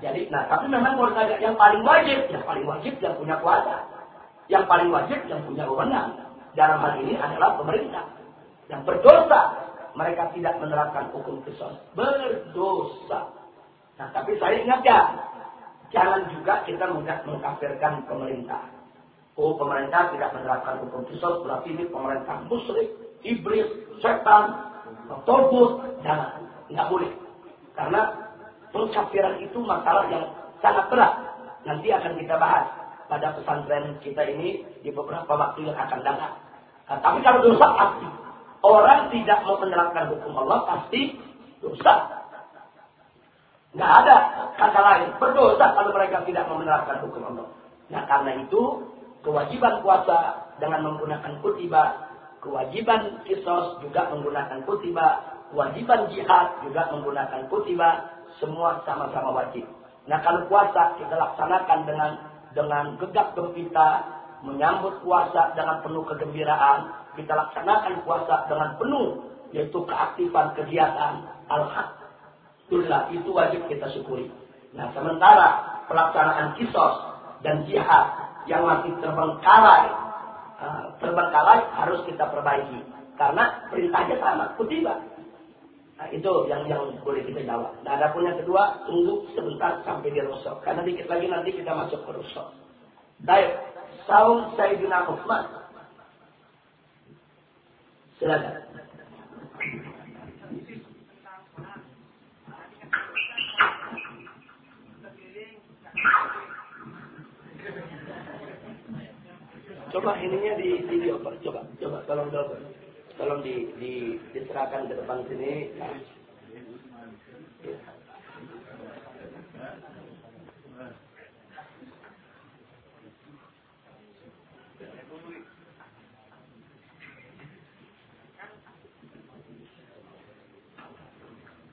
Jadi, nah tapi memang warga yang paling wajib, yang paling wajib yang punya kuasa, yang paling wajib yang punya wewenang dalam hal ini adalah pemerintah yang berdosa mereka tidak menerapkan hukum kisos berdosa. Nah tapi saya ingatkan jangan juga kita mudah mengkafirkan pemerintah. Oh pemerintah tidak menerapkan hukum kisos berarti ini pemerintah musyrik, iblis, setan, togut, jangan, nggak boleh. Karena pengkafiran itu masalah yang sangat berat. Nanti akan kita bahas pada pesantren kita ini di beberapa waktu yang akan datang. Nah, tapi kalau dosa pasti. Orang tidak mau menerapkan hukum Allah pasti dosa. Nggak ada kata lain. Berdosa kalau mereka tidak mau menerapkan hukum Allah. Nah karena itu kewajiban puasa dengan menggunakan kutiba, kewajiban kisos juga menggunakan kutiba, kewajiban jihad juga menggunakan kutiba, semua sama-sama wajib. Nah kalau puasa kita laksanakan dengan dengan gegap gempita, menyambut puasa dengan penuh kegembiraan, kita laksanakan puasa dengan penuh, yaitu keaktifan kegiatan Alhamdulillah, itu wajib kita syukuri. Nah, sementara pelaksanaan kisos dan jihad yang masih terbengkalai, uh, terbengkalai harus kita perbaiki. Karena perintahnya sama, kutiba. Nah, itu yang yang boleh kita jawab. Nah, ada pun yang kedua, tunggu sebentar sampai dia rusuk. Karena dikit lagi nanti kita masuk ke rusuk. Baik, saum Sayyidina Uthman. Coba ininya di di, apa? Coba, coba tolong dong. Tolong di, di diserahkan ke depan sini. Nah. Ya.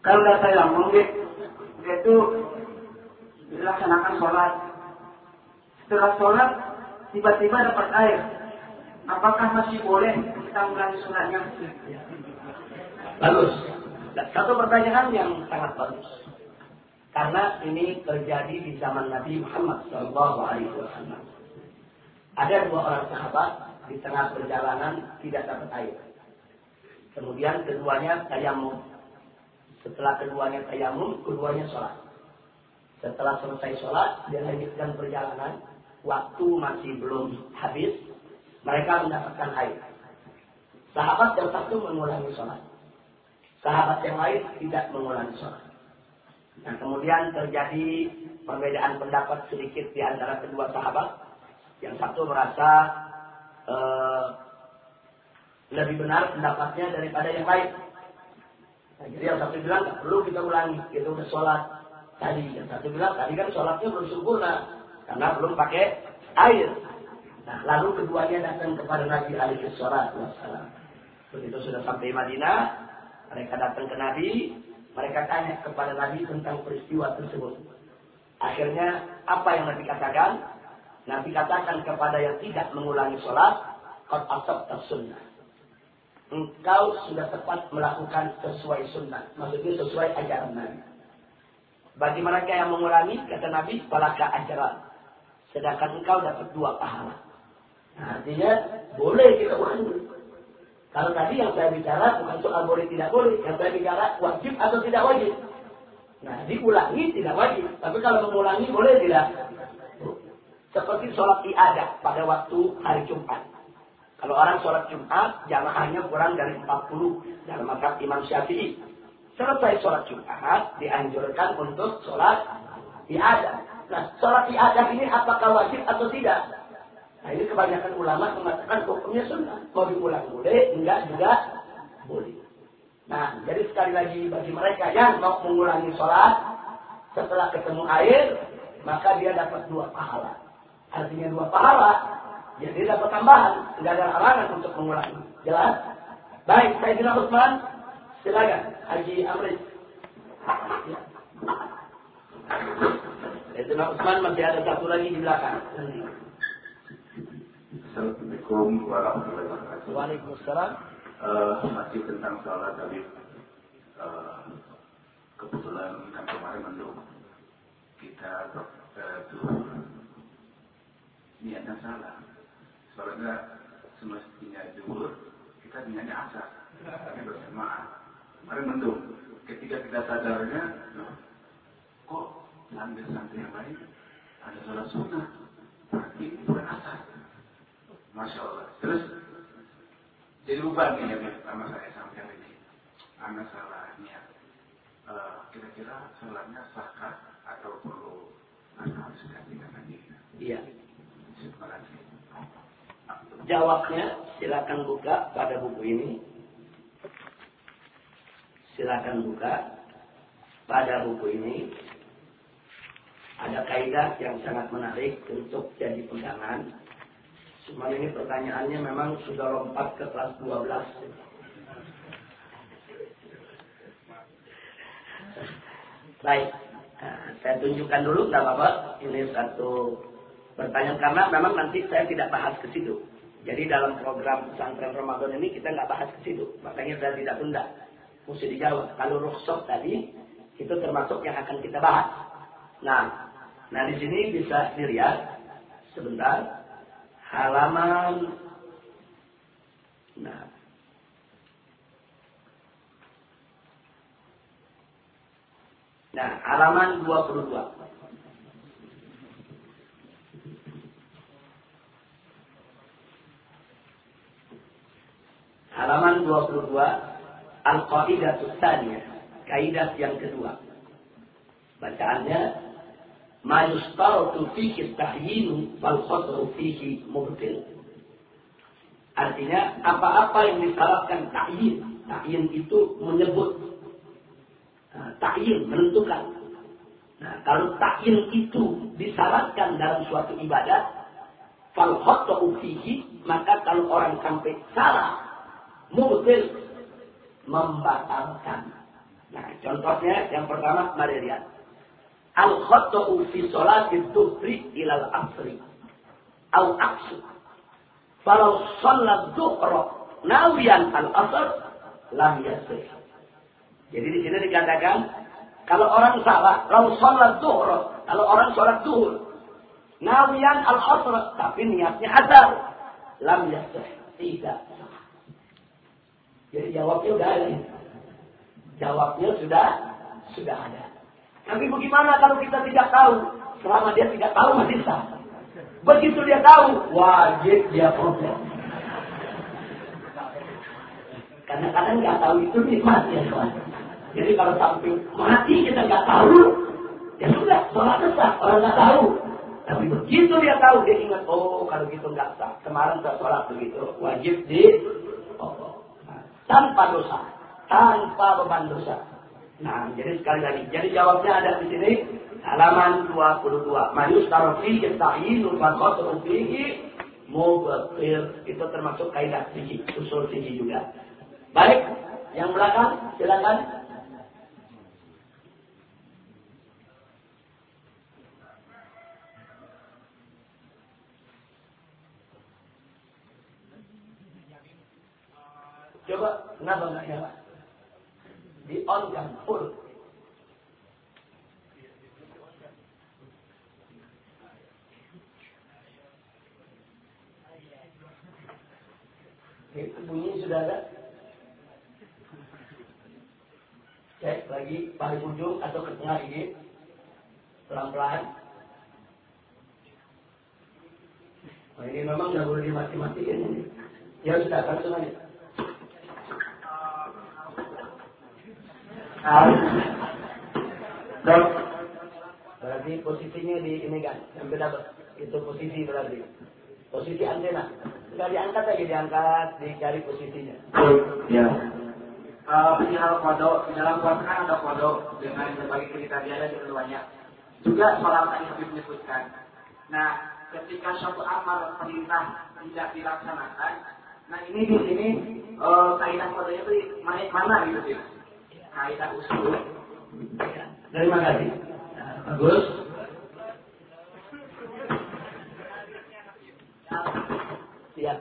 Kalau nggak saya mungkin itu dilaksanakan sholat. Setelah sholat tiba-tiba dapat air. Apakah masih boleh kita ulangi sholatnya? Bagus. Satu pertanyaan yang sangat bagus. Karena ini terjadi di zaman Nabi Muhammad SAW. Ada dua orang sahabat di tengah perjalanan tidak dapat air. Kemudian keduanya tayamum setelah keduanya tayamum, keduanya sholat. Setelah selesai sholat, dia lanjutkan perjalanan. Waktu masih belum habis, mereka mendapatkan air. Sahabat yang satu mengulangi sholat. Sahabat yang lain tidak mengulangi sholat. Nah, kemudian terjadi perbedaan pendapat sedikit di antara kedua sahabat. Yang satu merasa uh, lebih benar pendapatnya daripada yang lain. Jadi yang satu bilang nggak perlu kita ulangi, kita udah sholat tadi. Yang satu bilang tadi kan sholatnya belum sempurna karena belum pakai air. Nah, lalu keduanya datang kepada Nabi alaihi wassalam. Begitu sudah sampai Madinah, mereka datang ke Nabi, mereka tanya kepada Nabi tentang peristiwa tersebut. Akhirnya apa yang Nabi katakan? Nabi katakan kepada yang tidak mengulangi sholat, Qad asab sunnah. Engkau sudah tepat melakukan sesuai sunnah. Maksudnya sesuai ajaran Nabi. Bagi mereka yang mengulangi, kata Nabi, palaka ajaran. Sedangkan engkau dapat dua pahala. Nah, artinya, boleh kita ulangi. Kalau tadi yang saya bicara bukan soal boleh tidak boleh, yang saya bicara wajib atau tidak wajib. Nah, diulangi tidak wajib, tapi kalau mengulangi boleh tidak? Seperti sholat iada pada waktu hari Jumat. Kalau orang sholat Jumat, jamaahnya kurang dari 40 dalam mazhab Imam Syafi'i. Selesai sholat Jumat, dianjurkan untuk sholat iada. Nah, sholat iada ini apakah wajib atau tidak? Nah ini kebanyakan ulama mengatakan hukumnya sunnah. Mau diulang boleh, enggak juga boleh. Nah, jadi sekali lagi bagi mereka yang mau mengulangi sholat setelah ketemu air, maka dia dapat dua pahala. Artinya dua pahala, ya dia dapat tambahan. Tidak ada halangan untuk mengulangi. Jelas? Baik, saya kira Usman. Silakan, Haji Amrit. Ya. Sayyidina Usman masih ada satu lagi di belakang. Assalamualaikum warahmatullahi wabarakatuh. Waalaikumsalam. Uh, masih tentang sholat tadi. Uh, kebetulan kan kemarin mendung. Kita uh, tuh niatnya salah. Soalnya semestinya zuhur, kita niatnya asar. Tapi berjamaah. Kemarin mendung. Ketika kita sadarnya, kok sambil sambil yang lain ada sholat sunnah. Berarti ini bukan asar. Masya Allah. Terus jadi beban nih ya sama saya sampai hari ini. Anak salahnya. Uh, kira-kira salahnya sahkah atau perlu anak harus gantikan lagi? Iya. Jawabnya silakan buka pada buku ini. Silakan buka pada buku ini. Ada kaidah yang sangat menarik untuk jadi pegangan Cuma ini pertanyaannya memang sudah lompat ke kelas 12. Baik, nah, saya tunjukkan dulu, tidak apa-apa. Ini satu pertanyaan karena memang nanti saya tidak bahas ke situ. Jadi dalam program pesantren Ramadan ini kita nggak bahas ke situ. Makanya saya tidak tunda. Mesti dijawab. Kalau rukhsah tadi itu termasuk yang akan kita bahas. Nah, nah di sini bisa dilihat sebentar halaman nah Nah, halaman 22. Halaman 22 Al-Qaidah Tsaniyah, kaidah yang kedua. Bacaannya ma yustaratu fihi tahyinu fal khataru fihi mubtil. Artinya apa-apa yang disyaratkan ta'yin. Ta'yin itu menyebut. Nah, ta'yin menentukan. Nah, kalau ta'yin itu disyaratkan dalam suatu ibadah, fal fihi, maka kalau orang sampai salah, mubtil. Membatalkan. Nah, contohnya yang pertama mari lihat. Al khata'u fi salati dhuhri ila al asri. Al aqsu falau sholat dhuhra nawiyan al asr lam yasih jadi di sini dikatakan kalau orang salah kalau sholat dhuhra kalau orang sholat duhur nawiyan al asr tapi niatnya asar lam yasih tidak jadi jawabnya sudah ada jawabnya sudah sudah ada tapi bagaimana kalau kita tidak tahu? Selama dia tidak tahu masih sah. Begitu dia tahu, wajib dia protes. Karena kadang nggak tahu itu nikmat ya kawan. Jadi kalau sampai mati kita nggak tahu, ya sudah, sholat sah, orang nggak tahu. Tapi begitu dia tahu, dia ingat, oh kalau gitu nggak sah. Kemarin saya sholat begitu, wajib di oh, nah, tanpa dosa, tanpa beban dosa. Nah, jadi sekali lagi, jadi jawabnya ada di sini halaman 22. Mayus tarofi ta'yinul faqatu fihi mubatir. Itu termasuk kaidah fikih, usul fikih juga. Baik, yang belakang silakan. Coba, kenapa enggak nyala? Di on kan full. Itu bunyi sudah ada. Cek lagi paling ujung atau ke tengah ini. Pelan-pelan. Nah, ini memang nggak boleh dimati-matiin ini. Ya sudah, langsung aja. Dok. Berarti posisinya di ini kan, sampai dapat. Itu posisi berarti. Posisi antena. Tinggal diangkat aja, diangkat, dicari posisinya. Ya. Uh, di hal kodok, di dalam kan ada kodok dengan berbagai cerita dia ada cukup banyak. Juga sholat tadi Habib menyebutkan. Nah, ketika suatu amal perintah tidak dilaksanakan, nah ini di sini uh, kaidah kodoknya itu mana, mana gitu sih? Kaidah usul. Terima kasih. Bagus. Siap.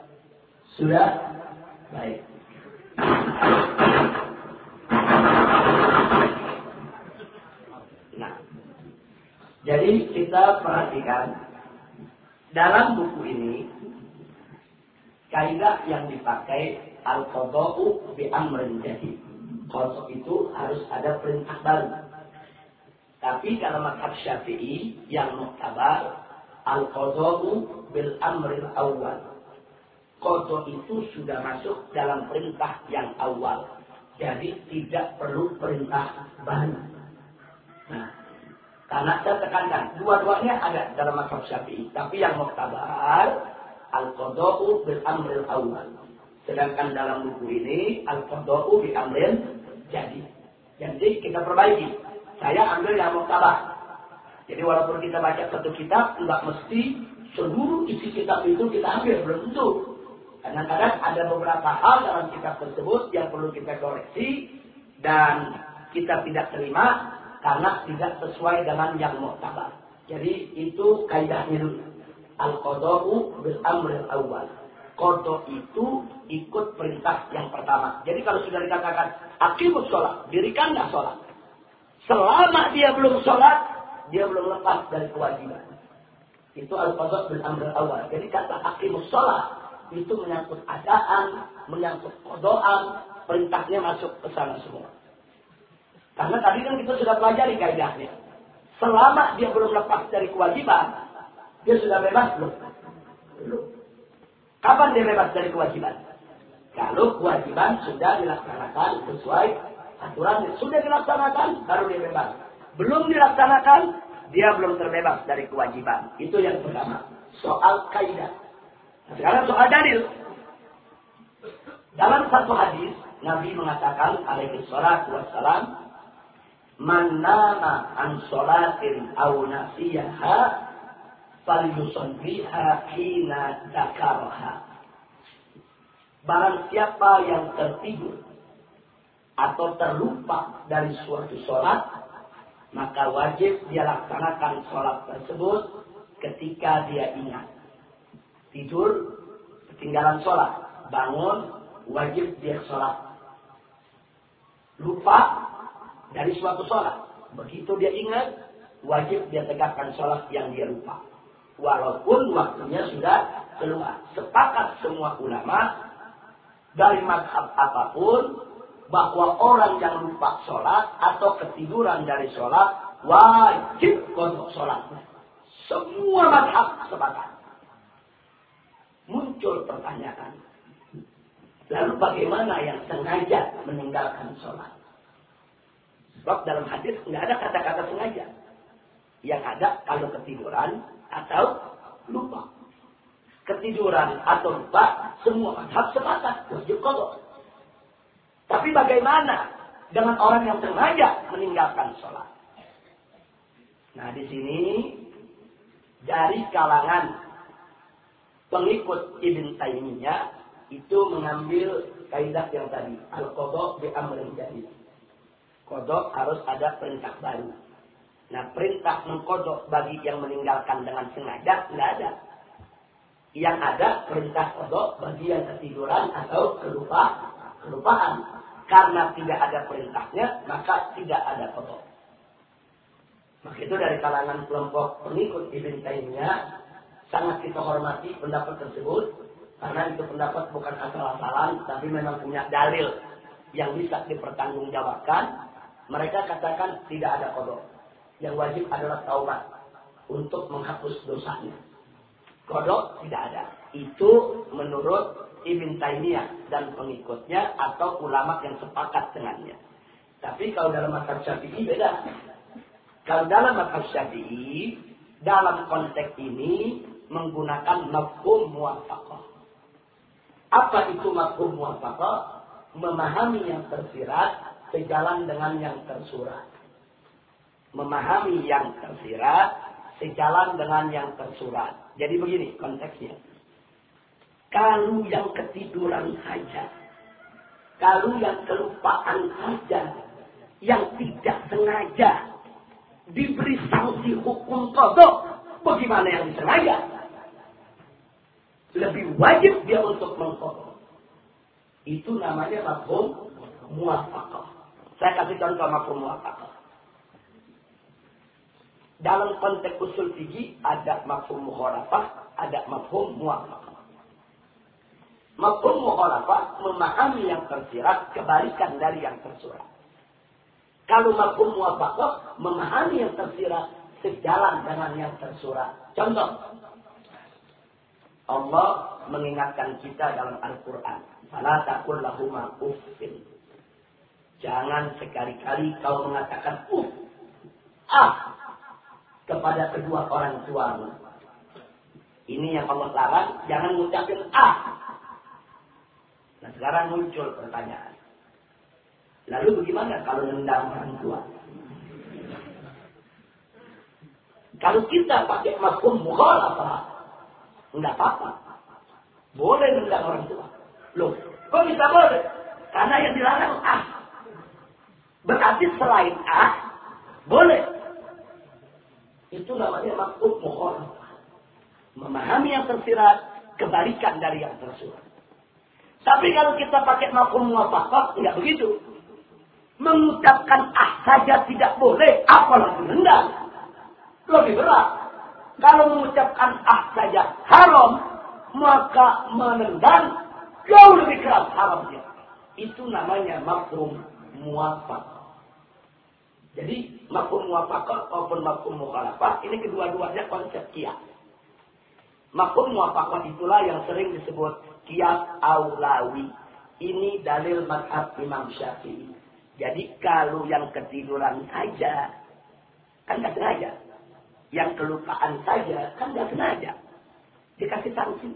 Sudah? Baik. Nah, jadi kita perhatikan dalam buku ini kaidah yang dipakai al-qada'u bi amrin jadid. Kosok itu harus ada perintah baru. Tapi kalau madhab syafi'i yang muktabar, al-qadha'u bil amril awal. Kodok itu sudah masuk dalam perintah yang awal. Jadi tidak perlu perintah baru. Nah, karena saya tekankan, dua-duanya ada dalam madhab syafi'i. Tapi yang muktabar, al-qadha'u bil amril awal. Sedangkan dalam buku ini, al-qadha'u bi amril jadi. Jadi kita perbaiki. Saya ambil yang muktabah. Jadi walaupun kita baca satu kitab, nggak mesti seluruh isi kitab itu kita ambil, belum tentu. Kadang-kadang ada beberapa hal dalam kitab tersebut yang perlu kita koreksi dan kita tidak terima karena tidak sesuai dengan yang muktabah. Jadi itu kaidahnya dulu. Al-qadau bil amril awal. Kodok itu ikut perintah yang pertama. Jadi kalau sudah dikatakan akibat sholat, dirikanlah sholat. Selama dia belum sholat, dia belum lepas dari kewajiban. Itu al-qadha bil amr awal. Jadi kata akibat sholat itu menyangkut adaan, menyangkut kodoan, perintahnya masuk ke sana semua. Karena tadi kan kita sudah pelajari kaidahnya. Selama dia belum lepas dari kewajiban, dia sudah bebas belum? Belum. Kapan dia bebas dari kewajiban? Kalau kewajiban sudah dilaksanakan sesuai aturan, sudah dilaksanakan, baru dia bebas. Belum dilaksanakan, dia belum terbebas dari kewajiban. Itu yang pertama. Soal kaidah. sekarang soal dalil. Dalam satu hadis, Nabi mengatakan alaihi salatu wassalam, Man nama an sholatin au nasiyaha falyusalliha hina dzakaraha. Barang siapa yang tertidur atau terlupa dari suatu sholat, maka wajib dia laksanakan sholat tersebut ketika dia ingat. Tidur, ketinggalan sholat. Bangun, wajib dia sholat. Lupa dari suatu sholat. Begitu dia ingat, wajib dia tegakkan sholat yang dia lupa walaupun waktunya sudah keluar. Sepakat semua ulama dari madhab apa pun bahwa orang yang lupa sholat atau ketiduran dari sholat wajib untuk sholatnya. Semua madhab sepakat. Muncul pertanyaan. Lalu bagaimana yang sengaja meninggalkan sholat? Sebab dalam hadis nggak ada kata-kata sengaja. Yang ada kalau ketiduran atau lupa. Ketiduran atau lupa, semua madhab sepakat. Wajib kodok. Tapi bagaimana dengan orang yang sengaja meninggalkan sholat? Nah di sini dari kalangan pengikut Ibn Taymiyah itu mengambil kaidah yang tadi al kodok bi amrin jadi kodok harus ada perintah baru nah perintah mengkodok bagi yang meninggalkan dengan sengaja nggak ada yang ada perintah kodok bagi yang ketiduran atau kelupa kelupaan karena tidak ada perintahnya maka tidak ada kodok maka itu dari kalangan kelompok pengikut Ibn Taymiyah sangat kita hormati pendapat tersebut karena itu pendapat bukan asal-asalan, tapi memang punya dalil yang bisa dipertanggungjawabkan. Mereka katakan tidak ada kodok. Yang wajib adalah taubat untuk menghapus dosanya. Kodok tidak ada. Itu menurut Ibn Taymiyah dan pengikutnya atau ulama yang sepakat dengannya. Tapi kalau dalam mazhab Syafi'i beda. Kalau dalam mazhab Syafi'i dalam konteks ini menggunakan mafhum muwafaqah. Apa itu mafhum muwafaqah? Memahami yang tersirat sejalan dengan yang tersurat. Memahami yang tersirat sejalan dengan yang tersurat. Jadi begini konteksnya. Kalau yang ketiduran saja, kalau yang kelupaan saja, yang tidak sengaja diberi sanksi hukum kodok, bagaimana yang sengaja? lebih wajib dia untuk mengkodok. Itu namanya mafhum muwafaqah. Saya kasih contoh mafhum muwafaqah. Dalam konteks usul fikih ada mafhum mukhalafah, ada mafhum muwafaqah. Mafhum mukhalafah memahami yang tersirat kebalikan dari yang tersurat. Kalau mafhum muwafaqah memahami yang tersirat sejalan dengan yang tersurat. Contoh, Allah mengingatkan kita dalam Al-Quran. Fala takul lahuma. Jangan sekali-kali kau mengatakan uff. Ah. Kepada kedua orang tuamu. Ini yang Allah larang. Jangan mengucapkan ah. Nah sekarang muncul pertanyaan. Lalu bagaimana kalau nendang orang tua? Kalau kita pakai mafhum mukhalafah, Enggak apa-apa. Boleh nendang orang tua. Loh, kok bisa boleh? Karena yang dilarang ah. Berarti selain ah, boleh. Itu namanya maksud mohon. Memahami yang tersirat, kebalikan dari yang tersurat. Tapi kalau kita pakai makum muwafaqah, tidak begitu. Mengucapkan ah saja tidak boleh, apalagi nendang. Lebih berat. Kalau mengucapkan ah saja haram, maka menendang jauh lebih keras haramnya. Itu namanya makrum muafak. Jadi makrum muafak maupun makrum mukhalafah ini kedua-duanya konsep kias. Makrum muafak itulah yang sering disebut kias aulawi. Ini dalil madhab Imam Syafi'i. Jadi kalau yang ketiduran saja, kan tidak sengaja yang kelupaan saja kan nggak sengaja dikasih sanksi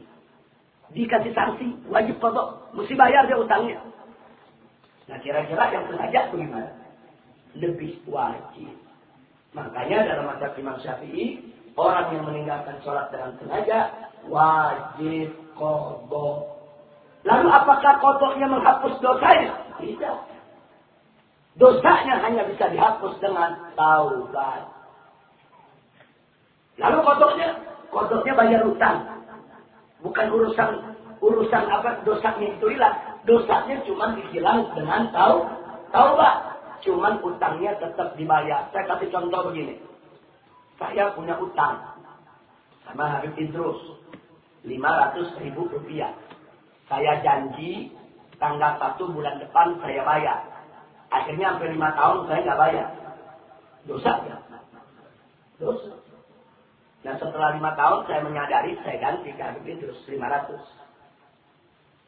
dikasih sanksi wajib kodok mesti bayar dia utangnya nah kira-kira yang sengaja bagaimana lebih wajib makanya dalam masa Imam Syafi'i orang yang meninggalkan sholat dengan sengaja wajib kodok lalu apakah kodoknya menghapus dosanya tidak dosanya hanya bisa dihapus dengan taubat Lalu kodoknya, kodoknya bayar utang. Bukan urusan urusan apa dosanya itu hilang. Dosanya cuma dihilang dengan taubat. Cuman utangnya tetap dibayar. Saya kasih contoh begini. Saya punya utang sama Habib Idrus. 500 ribu rupiah. Saya janji tanggal 1 bulan depan saya bayar. Akhirnya hampir 5 tahun saya nggak bayar. Dosa ya? Dosa. Dan setelah lima tahun saya menyadari saya ganti ke Habib terus 500.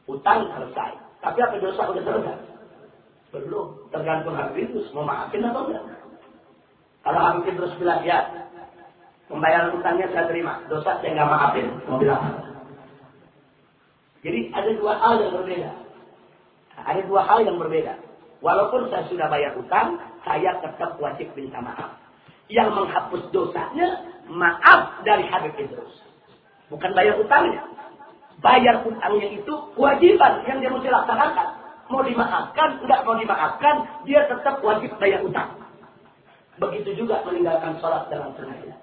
Utang selesai. Tapi apa dosa udah selesai? Belum. Tergantung Habib Idrus. Mau maafin atau enggak? Kalau Habib Idrus bilang, ya, pembayaran utangnya saya terima. Dosa saya nggak maafin. Mau bilang Jadi ada dua hal yang berbeda. Ada dua hal yang berbeda. Walaupun saya sudah bayar utang, saya tetap wajib minta maaf. Yang menghapus dosanya, maaf dari Habib Idrus. Bukan bayar utangnya. Bayar utangnya itu kewajiban yang dia mesti laksanakan. Mau dimaafkan, enggak mau dimaafkan, dia tetap wajib bayar utang. Begitu juga meninggalkan sholat dalam sengaja.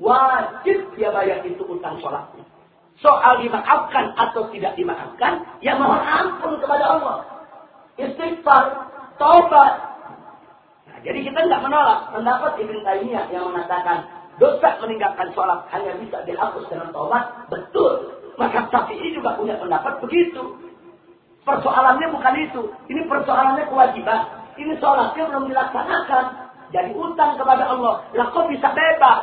Wajib dia bayar itu utang sholatnya. Soal dimaafkan atau tidak dimaafkan, ya mohon ampun kepada Allah. Istighfar, taubat. Nah, jadi kita tidak menolak pendapat Ibn Taymiyah yang mengatakan dosa meninggalkan sholat hanya bisa dihapus dengan taubat, betul. Maka ini juga punya pendapat begitu. Persoalannya bukan itu. Ini persoalannya kewajiban. Ini sholatnya belum dilaksanakan. Jadi utang kepada Allah. Lah kok bisa bebas?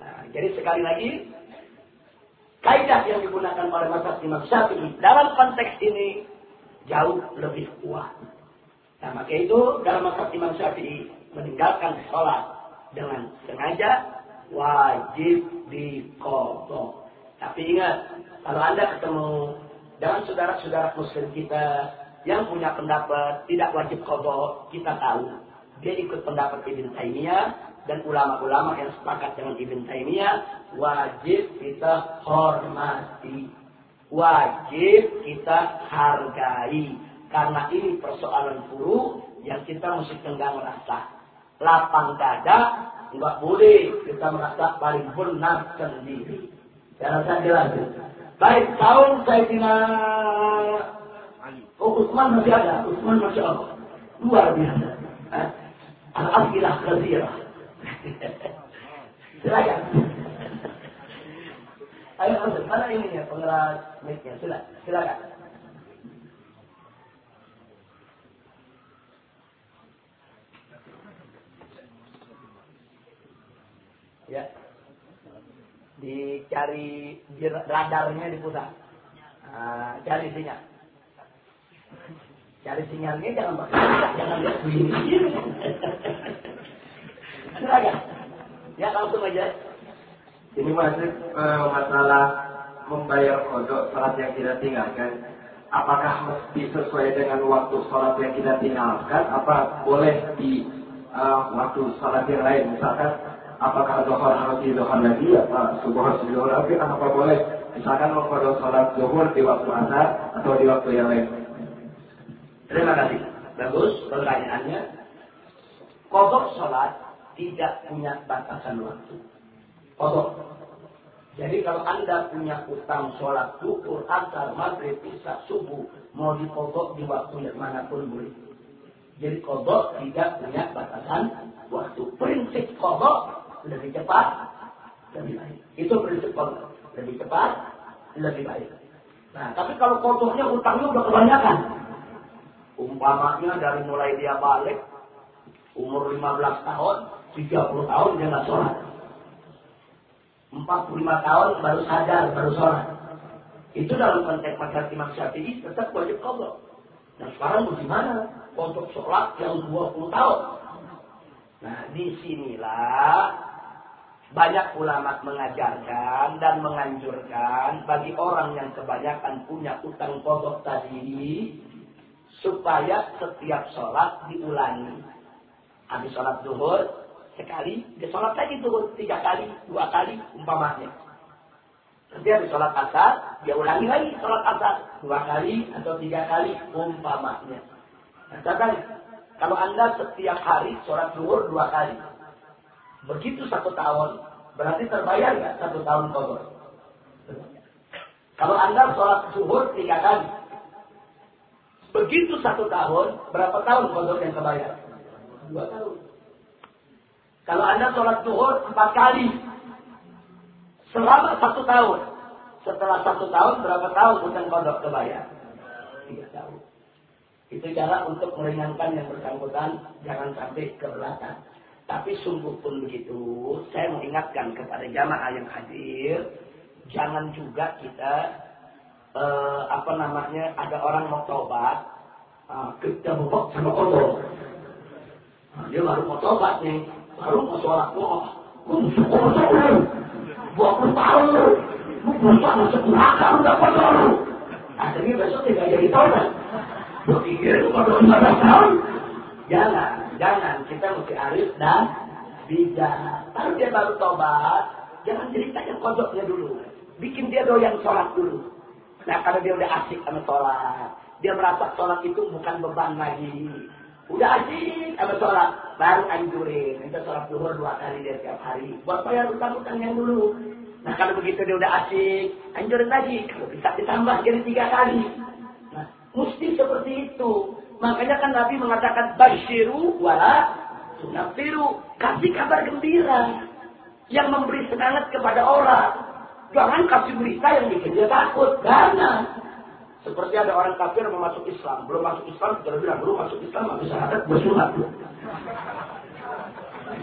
Nah, jadi sekali lagi. Kaidah yang digunakan oleh masa Imam Syafi'i dalam konteks ini jauh lebih kuat. Nah, maka itu dalam masa Imam Syafi'i meninggalkan sholat dengan sengaja wajib dikodok. Tapi ingat, kalau Anda ketemu dengan saudara-saudara muslim kita yang punya pendapat tidak wajib kodok, kita tahu. Dia ikut pendapat Ibn Taymiyah dan ulama-ulama yang sepakat dengan Ibn Taymiyah wajib kita hormati. Wajib kita hargai. Karena ini persoalan guru yang kita mesti tenggang rasa lapang dada, nggak boleh kita merasa paling benar sendiri. Saya rasa jelas. Baik, tahun saya tina Oh, Usman masih ada. Usman Masya Allah. Luar biasa. Eh? Al-Afilah Khazirah. Silakan. Ayo, mana ini ya pengeras mic-nya? Silakan. Silakan. ya dicari di radarnya dipusat nah, cari sinyal. Cari sinyalnya jangan pakai jangan begini ya langsung aja. Ini masih uh, masalah membayar kodok salat yang kita tinggalkan. Apakah mesti sesuai dengan waktu sholat yang kita tinggalkan? Apa boleh di uh, waktu sholat yang lain? Misalkan apakah zuhur harus zuhur lagi apa? Subuh zuhur lagi apa boleh? Misalkan mau pada sholat zuhur di waktu asar atau di waktu yang lain. Terima kasih. Bagus pertanyaannya. Kodok sholat tidak punya batasan waktu. Kodok. Jadi kalau anda punya utang sholat duhur, asar, maghrib, isya, subuh, mau dipodok di waktu yang mana pun boleh. Jadi kodok tidak punya batasan waktu. Prinsip kodok lebih cepat, lebih baik. Itu prinsip kodok. Lebih cepat, lebih baik. Nah, tapi kalau kodoknya utangnya udah kebanyakan. Umpamanya dari mulai dia balik, umur 15 tahun, 30 tahun dia nggak sholat. 45 tahun baru sadar, baru sholat. Itu dalam konteks masyarakat Imam Syafi'i tetap wajib kodok. Nah sekarang bagaimana? Kodok sholat yang 20 tahun. Nah di sinilah banyak ulama mengajarkan dan menganjurkan bagi orang yang kebanyakan punya utang kodok tadi supaya setiap sholat diulangi. Habis sholat zuhur sekali, dia sholat lagi zuhur tiga kali, dua kali umpamanya. Nanti habis sholat asar, dia ulangi lagi sholat asar dua kali atau tiga kali umpamanya. Nah, kalau anda setiap hari sholat zuhur dua kali, Begitu satu tahun, berarti terbayar nggak satu tahun kodok? Kalau Anda sholat zuhur tiga kali, begitu satu tahun, berapa tahun kodok yang terbayar? Dua tahun. Kalau Anda sholat zuhur empat kali, selama satu tahun, setelah satu tahun, berapa tahun utang kodok terbayar? Tiga tahun. Itu cara untuk meringankan yang bersangkutan, jangan sampai ke belakang. Tapi sungguh pun begitu, saya mengingatkan kepada jamaah yang hadir, jangan juga kita eh, apa namanya ada orang mau tobat, Nah, kita bawa sama kodok. Nah, dia baru mau tobat nih, baru mau sholat. Wah, gue syukur syukur. Dua puluh tahun lu berusaha masuk neraka, gak kodok lu. Akhirnya besok tidak jadi tobat. Lu pikir lu kodok 15 tahun? Jangan, jangan. Kita mesti arif dan bijak. Kalau dia baru tobat, jangan cerita yang kodoknya dulu. Bikin dia doyan sholat dulu. Nah, karena dia udah asik sama sholat. Dia merasa sholat itu bukan beban lagi. Udah asik sama sholat. Baru anjurin. Kita sholat duhur dua kali dia setiap hari. Buat bayar utang-utang yang dulu. Nah kalau begitu dia udah asik. Anjurin lagi. Kalau bisa ditambah jadi tiga kali. Nah, mesti seperti itu. Makanya kan Nabi mengatakan basyiru wala sunafiru. Kasih kabar gembira. Yang memberi semangat kepada orang. Jangan kasih berita yang bikin dia takut. Jangan. Seperti ada orang kafir mau masuk Islam. Belum masuk Islam, kita bilang, belum masuk Islam, habis syahadat, bersunat.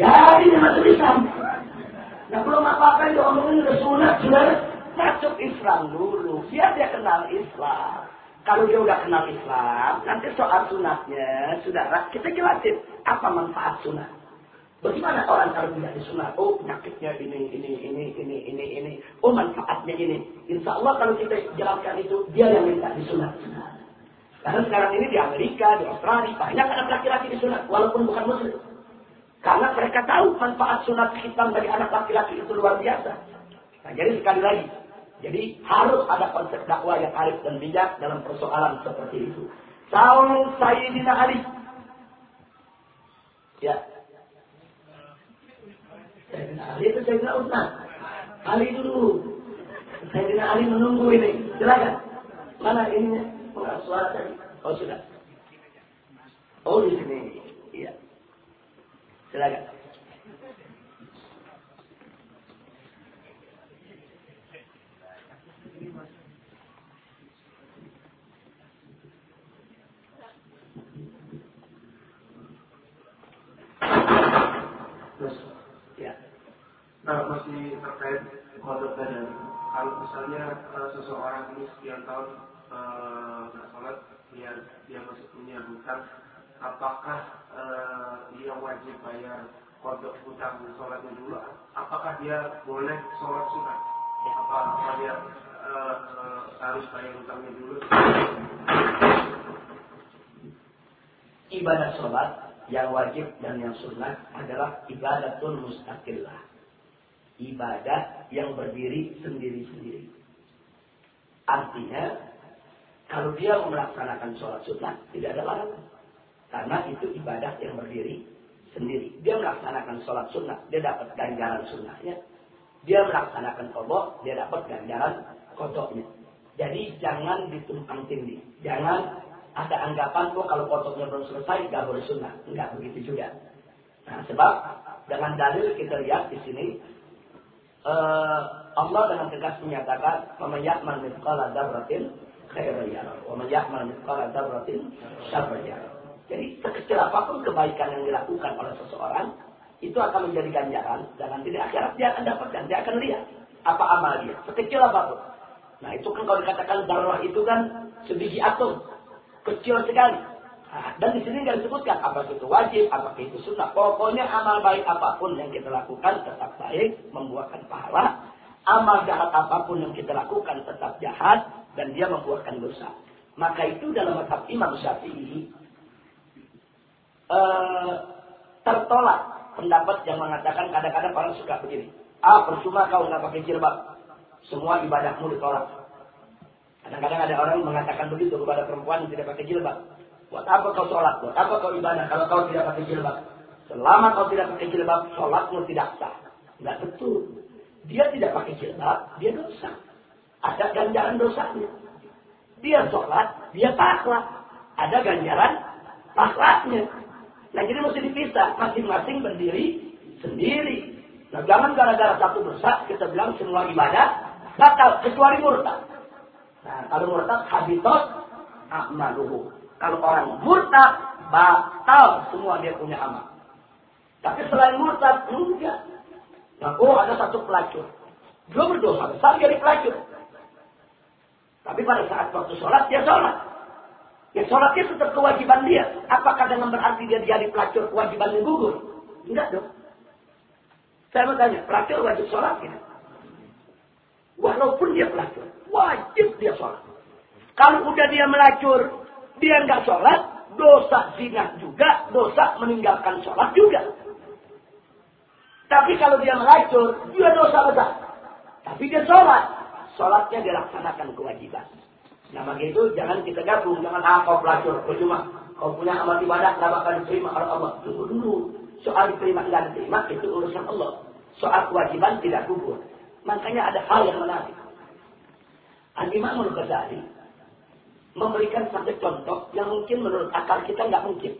Jadi dia masuk Islam. Nah belum apa-apa dia omongin udah sunat, sudah masuk Islam dulu. Biar dia kenal Islam. Kalau dia udah kenal Islam, nanti soal sunatnya, saudara, kita jelasin apa manfaat sunat. Bagaimana orang kalau tidak disunat? Oh penyakitnya ini, ini, ini, ini, ini, ini. Oh manfaatnya ini. Insya Allah kalau kita jelaskan itu, dia yang minta disunat. Karena sekarang ini di Amerika, di Australia, banyak anak laki-laki disunat, walaupun bukan muslim. Karena mereka tahu manfaat sunat hitam bagi anak laki-laki itu luar biasa. Nah, jadi sekali lagi, jadi harus ada konsep dakwah yang arif dan bijak dalam persoalan seperti itu. Saul Sayyidina Ali. Ya, Sayyidina Ali itu Sayyidina Utsman. Ali dulu. Sayyidina Ali menunggu ini. Silakan. Mana? Mana suara tadi? Oh sudah. Oh di sini. Iya. Silakan. Nah, masih terkait kodok badan. Kalau misalnya uh, seseorang ini sekian tahun uh, nggak sholat, dia dia masih punya hutang, apakah uh, dia wajib bayar kodok hutang sholatnya dulu? Apakah dia boleh sholat sunat? Apa, apa dia uh, uh, harus bayar hutangnya dulu? Ibadah sholat yang wajib dan yang sunnah adalah ibadatul mustaqillah ibadah yang berdiri sendiri-sendiri. Artinya, kalau dia melaksanakan sholat sunnah, tidak ada larangan. Karena itu ibadah yang berdiri sendiri. Dia melaksanakan sholat sunnah, dia dapat ganjaran sunnahnya. Dia melaksanakan kodok, dia dapat ganjaran kodoknya. Jadi jangan ditumpang tindih. Jangan ada anggapan kok kalau kodoknya belum selesai, nggak boleh sunnah. Enggak begitu juga. Nah, sebab dengan dalil kita lihat di sini uh, Allah dengan tegas menyatakan "Wa ya'mal mithqala dzarratin khairan yarah wa man ya'mal mithqala dzarratin syarran yarah." Jadi sekecil apa pun kebaikan yang dilakukan oleh seseorang itu akan menjadi ganjaran dan nanti di akhirat dia akan dapatkan, dia akan lihat apa amal dia, sekecil apa pun. Nah itu kan kalau dikatakan darah itu kan sebiji atom, kecil sekali. Nah, dan di sini nggak disebutkan apa itu wajib, apa itu sunnah. Pokoknya amal baik apa pun yang kita lakukan tetap baik, membuahkan pahala. Amal jahat apa pun yang kita lakukan tetap jahat dan dia membuahkan dosa. Maka itu dalam mazhab Imam Syafi'i uh, tertolak pendapat yang mengatakan kadang-kadang orang suka begini. Ah, percuma kau nggak pakai jilbab. Semua ibadahmu ditolak. Kadang-kadang ada orang mengatakan begitu kepada perempuan yang tidak pakai jilbab. Buat apa kau sholat? Buat apa kau ibadah kalau kau tidak pakai jilbab? Selama kau tidak pakai jilbab, sholatmu tidak sah. Tidak betul. Dia tidak pakai jilbab, dia dosa. Ada ganjaran dosanya. Dia sholat, dia takwa. Ada ganjaran pahlanya. Nah jadi mesti dipisah. Masing-masing berdiri sendiri. Nah jangan gara-gara satu dosa kita bilang semua ibadah batal kecuali murtad. Nah kalau murtad habitat amaluhu. Kalau orang murtad, batal semua dia punya amal. Tapi selain murtad, enggak. Nah, oh ada satu pelacur. Dia berdosa besar jadi pelacur. Tapi pada saat waktu sholat, dia sholat. Ya sholatnya tetap kewajiban dia. Apakah dengan berarti dia jadi pelacur kewajiban gugur? Enggak dong. Saya mau tanya, pelacur wajib sholat ya? Walaupun dia pelacur, wajib dia sholat. Kalau udah dia melacur, dia nggak sholat, dosa zina juga, dosa meninggalkan sholat juga. Tapi kalau dia melacur, dia dosa besar. Tapi dia sholat, sholatnya dilaksanakan kewajiban. Nah begitu jangan kita gabung, jangan ah kau pelacur, kau cuma kau punya amal ibadah, tidak bakal diterima oleh Allah. Tunggu dulu. Soal diterima tidak diterima itu urusan Allah. Soal kewajiban tidak gugur. Makanya ada hal yang menarik. Al-Imam Al-Ghazali memberikan satu contoh yang mungkin menurut akal kita nggak mungkin.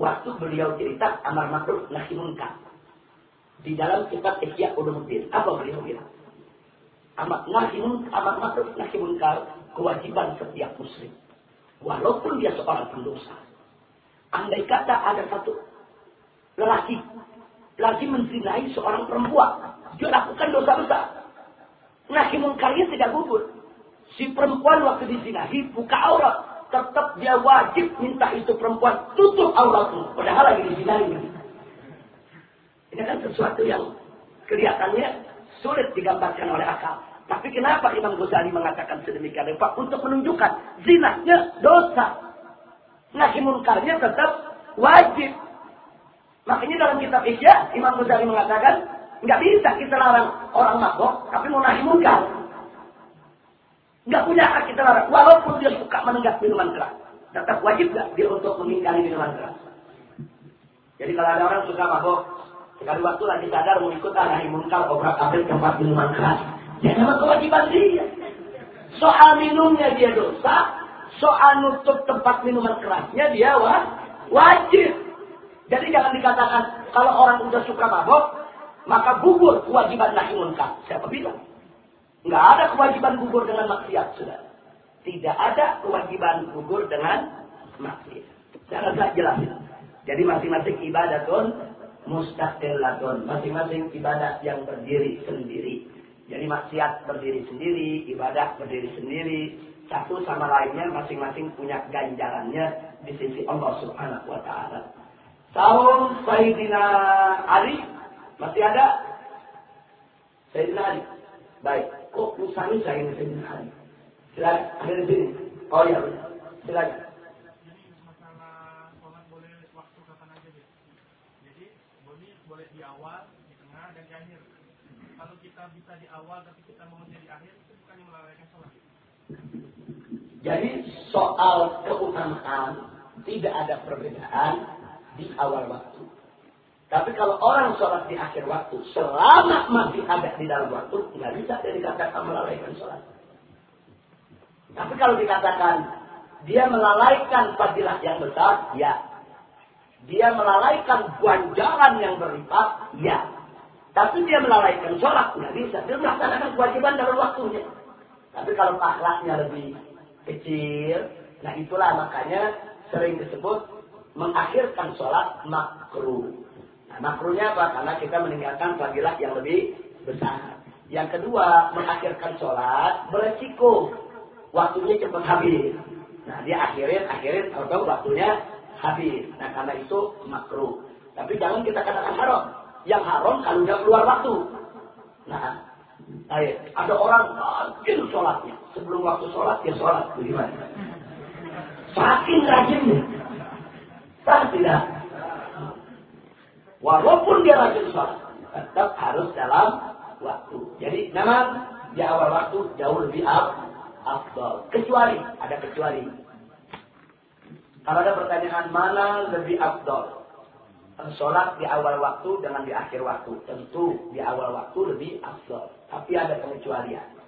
Waktu beliau cerita amar makruh nahi munkar di dalam kitab Ihya Ulumuddin, apa beliau bilang? Amar nahi amar makruh nahi munkar kewajiban setiap muslim. Walaupun dia seorang pendosa. Andai kata ada satu lelaki lagi menzinai seorang perempuan, dia lakukan dosa besar. Nahi mungkarnya tidak gugur. Si perempuan waktu dizinahi buka aurat. Tetap dia wajib minta itu perempuan tutup auratmu. Padahal lagi dizinahi. Ini kan sesuatu yang kelihatannya sulit digambarkan oleh akal. Tapi kenapa Imam Ghazali mengatakan sedemikian rupa? Untuk menunjukkan zinahnya dosa. Nahi munkarnya tetap wajib. Makanya dalam kitab Ihya, Imam Ghazali mengatakan, nggak bisa kita larang orang mabok, tapi mau nahi munkar. Nggak punya hak kita larang, walaupun dia suka menenggak minuman keras. Tetap wajib nggak dia untuk mengingkari minuman keras. Jadi kalau ada orang suka mabok, sekali waktu lagi sadar mau ikut ah, nahi munkar, obrak abrik tempat minuman keras. Ya sama kewajiban dia. Soal minumnya dia dosa, soal nutup tempat minuman kerasnya dia wah, wajib. Jadi jangan dikatakan kalau orang udah suka mabok, maka gugur kewajiban nahi munkar. Siapa bilang? Nggak ada kewajiban gugur dengan maksiat, sudah. Tidak ada kewajiban gugur dengan maksiat. Saya rasa jelas. Jadi masing-masing ibadah ibadatun mustaqilatun. Masing-masing ibadah yang berdiri sendiri. Jadi maksiat berdiri sendiri, ibadah berdiri sendiri, satu sama lainnya masing-masing punya ganjarannya di sisi Allah Subhanahu wa taala. Saum Sayyidina Ali masih ada? Sayyidina Ali. Baik. Kok misalnya saya Sayyidina Ali? Silakan, ada di sini. Oh iya, silakan. kita bisa di awal tapi kita mau akhir itu bukannya. Jadi soal keutamaan tidak ada perbedaan di awal waktu. Tapi kalau orang sholat di akhir waktu, selama masih ada di dalam waktu, nggak bisa dia dikatakan melalaikan sholat. Tapi kalau dikatakan dia melalaikan fadilah yang besar, ya. Dia melalaikan ganjaran yang berlipat, ya. Tapi dia melalaikan sholat, nggak bisa. Dia melaksanakan kewajiban dalam waktunya. Tapi kalau pahalanya lebih kecil, nah itulah makanya sering disebut mengakhirkan sholat makruh. Nah, makruhnya apa? Karena kita meninggalkan fadilah yang lebih besar. Yang kedua, mengakhirkan sholat beresiko. Waktunya cepat habis. Nah, dia akhirin, akhirin, atau waktunya habis. Nah, karena itu makruh. Tapi jangan kita katakan haram yang haram kalau dia keluar waktu. Nah, ayo, ada orang rajin sholatnya. Sebelum waktu sholat, dia sholat. Bagaimana? Saking rajinnya. Sah tidak? Walaupun dia rajin sholat, tetap harus dalam waktu. Jadi memang di awal waktu jauh lebih afdol. Kecuali, ada kecuali. Kalau ada pertanyaan mana lebih afdol? sholat di awal waktu dengan di akhir waktu. Tentu di awal waktu lebih afdol. Tapi ada pengecualian.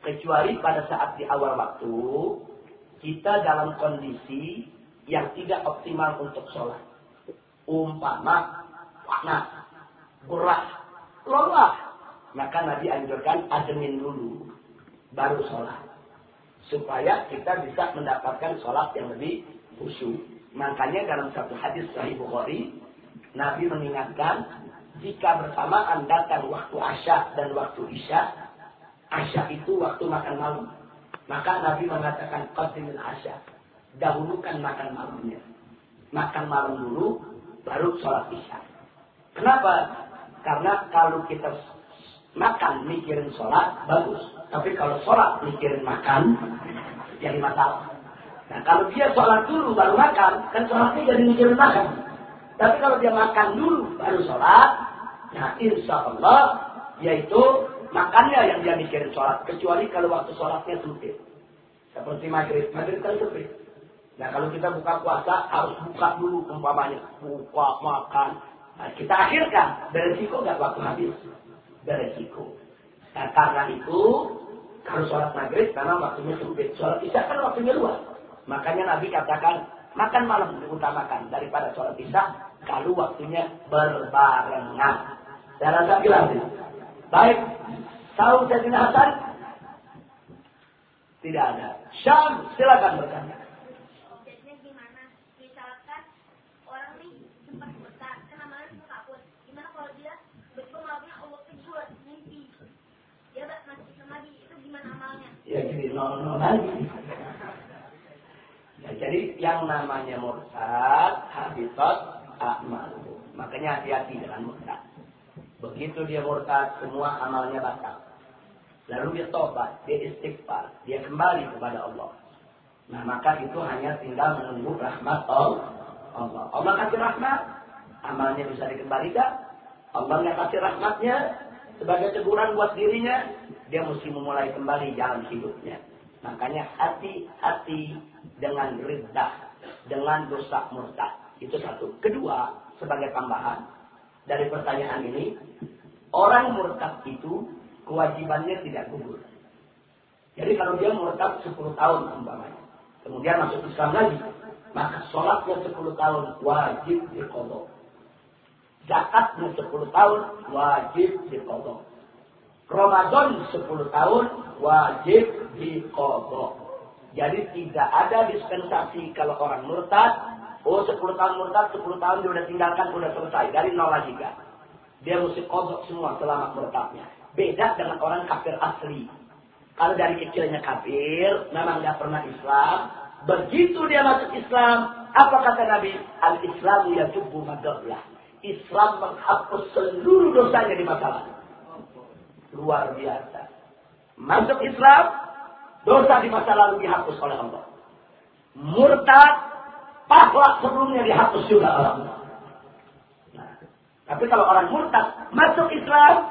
Kecuali pada saat di awal waktu, kita dalam kondisi yang tidak optimal untuk sholat. Umpama, panas, gerah, lelah. Maka Nabi anjurkan ademin dulu. Baru sholat. Supaya kita bisa mendapatkan sholat yang lebih khusyuk. Makanya dalam satu hadis Sahih Bukhari, Nabi mengingatkan jika bersamaan datang waktu asya dan waktu isya, asya itu waktu makan malam. Maka Nabi mengatakan qadimil asya. Dahulukan makan malamnya. Makan malam dulu, baru sholat isya. Kenapa? Karena kalau kita makan mikirin sholat, bagus. Tapi kalau sholat mikirin makan, jadi masalah. Nah kalau dia sholat dulu baru makan, kan sholatnya jadi mikirin makan. Tapi kalau dia makan dulu baru sholat, nah insya Allah yaitu makannya yang dia mikirin sholat. Kecuali kalau waktu sholatnya sempit. Seperti maghrib. Maghrib kan sempit. Nah kalau kita buka puasa harus buka dulu umpamanya. Buka, makan. Nah, kita akhirkan. Beresiko nggak waktu habis? Beresiko. Nah karena itu kalau sholat maghrib karena waktunya sempit. Sholat isya kan waktunya luas. Makanya Nabi katakan makan malam diutamakan daripada sholat isya kalau waktunya berbarengan. Saya rasa bilang Baik, tahu Sayyidina Hasan? Tidak ada. Syam, silakan bertanya. Jadinya gimana? Misalkan orang nih sempat buta, kan amalnya sempat kaput. Gimana kalau dia betul malamnya Allah kejut, mimpi. Dia masih Islam lagi, itu gimana amalnya? Ya jadi lagi. Ya, jadi yang namanya murtad, habitat, amal. Makanya hati-hati dengan murtad. Begitu dia murtad, semua amalnya batal. Lalu dia tobat, dia istighfar, dia kembali kepada Allah. Nah maka itu hanya tinggal menunggu rahmat Allah. Allah kasih rahmat, amalnya bisa dikembalikan. Allah nggak kasih rahmatnya sebagai teguran buat dirinya, dia mesti memulai kembali jalan hidupnya. Makanya hati-hati dengan riddah, dengan dosa murtad. Itu satu. Kedua, sebagai tambahan dari pertanyaan ini, orang murtad itu kewajibannya tidak gugur. Jadi kalau dia murtad 10 tahun umpamanya, kemudian masuk Islam lagi, maka sholatnya 10 tahun wajib dikodok. Zakatnya 10 tahun wajib dikodok. Ramadan 10 tahun wajib dikodok. Jadi tidak ada dispensasi kalau orang murtad. Oh 10 tahun murtad, 10 tahun dia udah tinggalkan, udah selesai. Dari nol lagi kan. Dia mesti kodok semua selama murtadnya. Beda dengan orang kafir asli. Kalau dari kecilnya kafir, memang nggak pernah Islam. Begitu dia masuk Islam, apa kata Nabi? Al-Islamu yajubu madablah. Islam menghapus seluruh dosanya di masa lalu. Luar biasa. Masuk Islam, dosa di masa lalu dihapus oleh Allah. Murtad, pahala sebelumnya dihapus juga oleh Allah. Nah, tapi kalau orang murtad masuk Islam,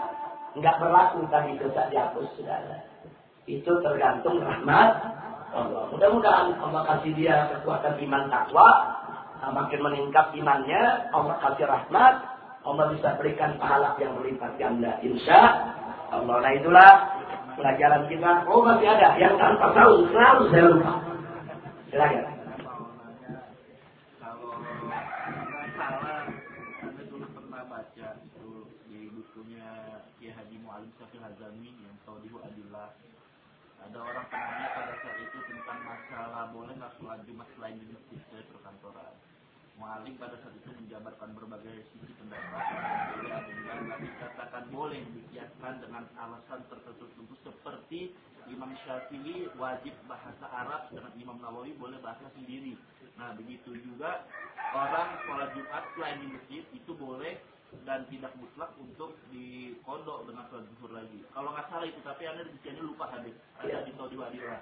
nggak berlaku tadi dosa dihapus saudara. Itu tergantung rahmat Allah. Mudah-mudahan Allah kasih dia kekuatan iman takwa, nah, makin meningkat imannya, Allah kasih rahmat, Allah bisa berikan pahala yang berlipat ganda. Insya Allah. Nah itulah pelajaran kita. Oh masih ada yang tanpa tahu selalu saya lupa. Silakan. ada orang penanya pada saat itu tentang masalah boleh nggak sholat jumat selain di masjid ke perkantoran. Mualim pada saat itu menjabarkan berbagai sisi pendapat boleh atau enggak, tapi katakan boleh dikiaskan dengan alasan tertentu seperti Imam Syafi'i wajib bahasa Arab dengan Imam Nawawi boleh bahasa sendiri. Nah begitu juga orang sholat Jumat selain di masjid itu boleh dan tidak mutlak untuk dikodok dengan sholat zuhur lagi. Kalau nggak salah itu, tapi anda di sini lupa hadis. Ada di Saudi Arabia.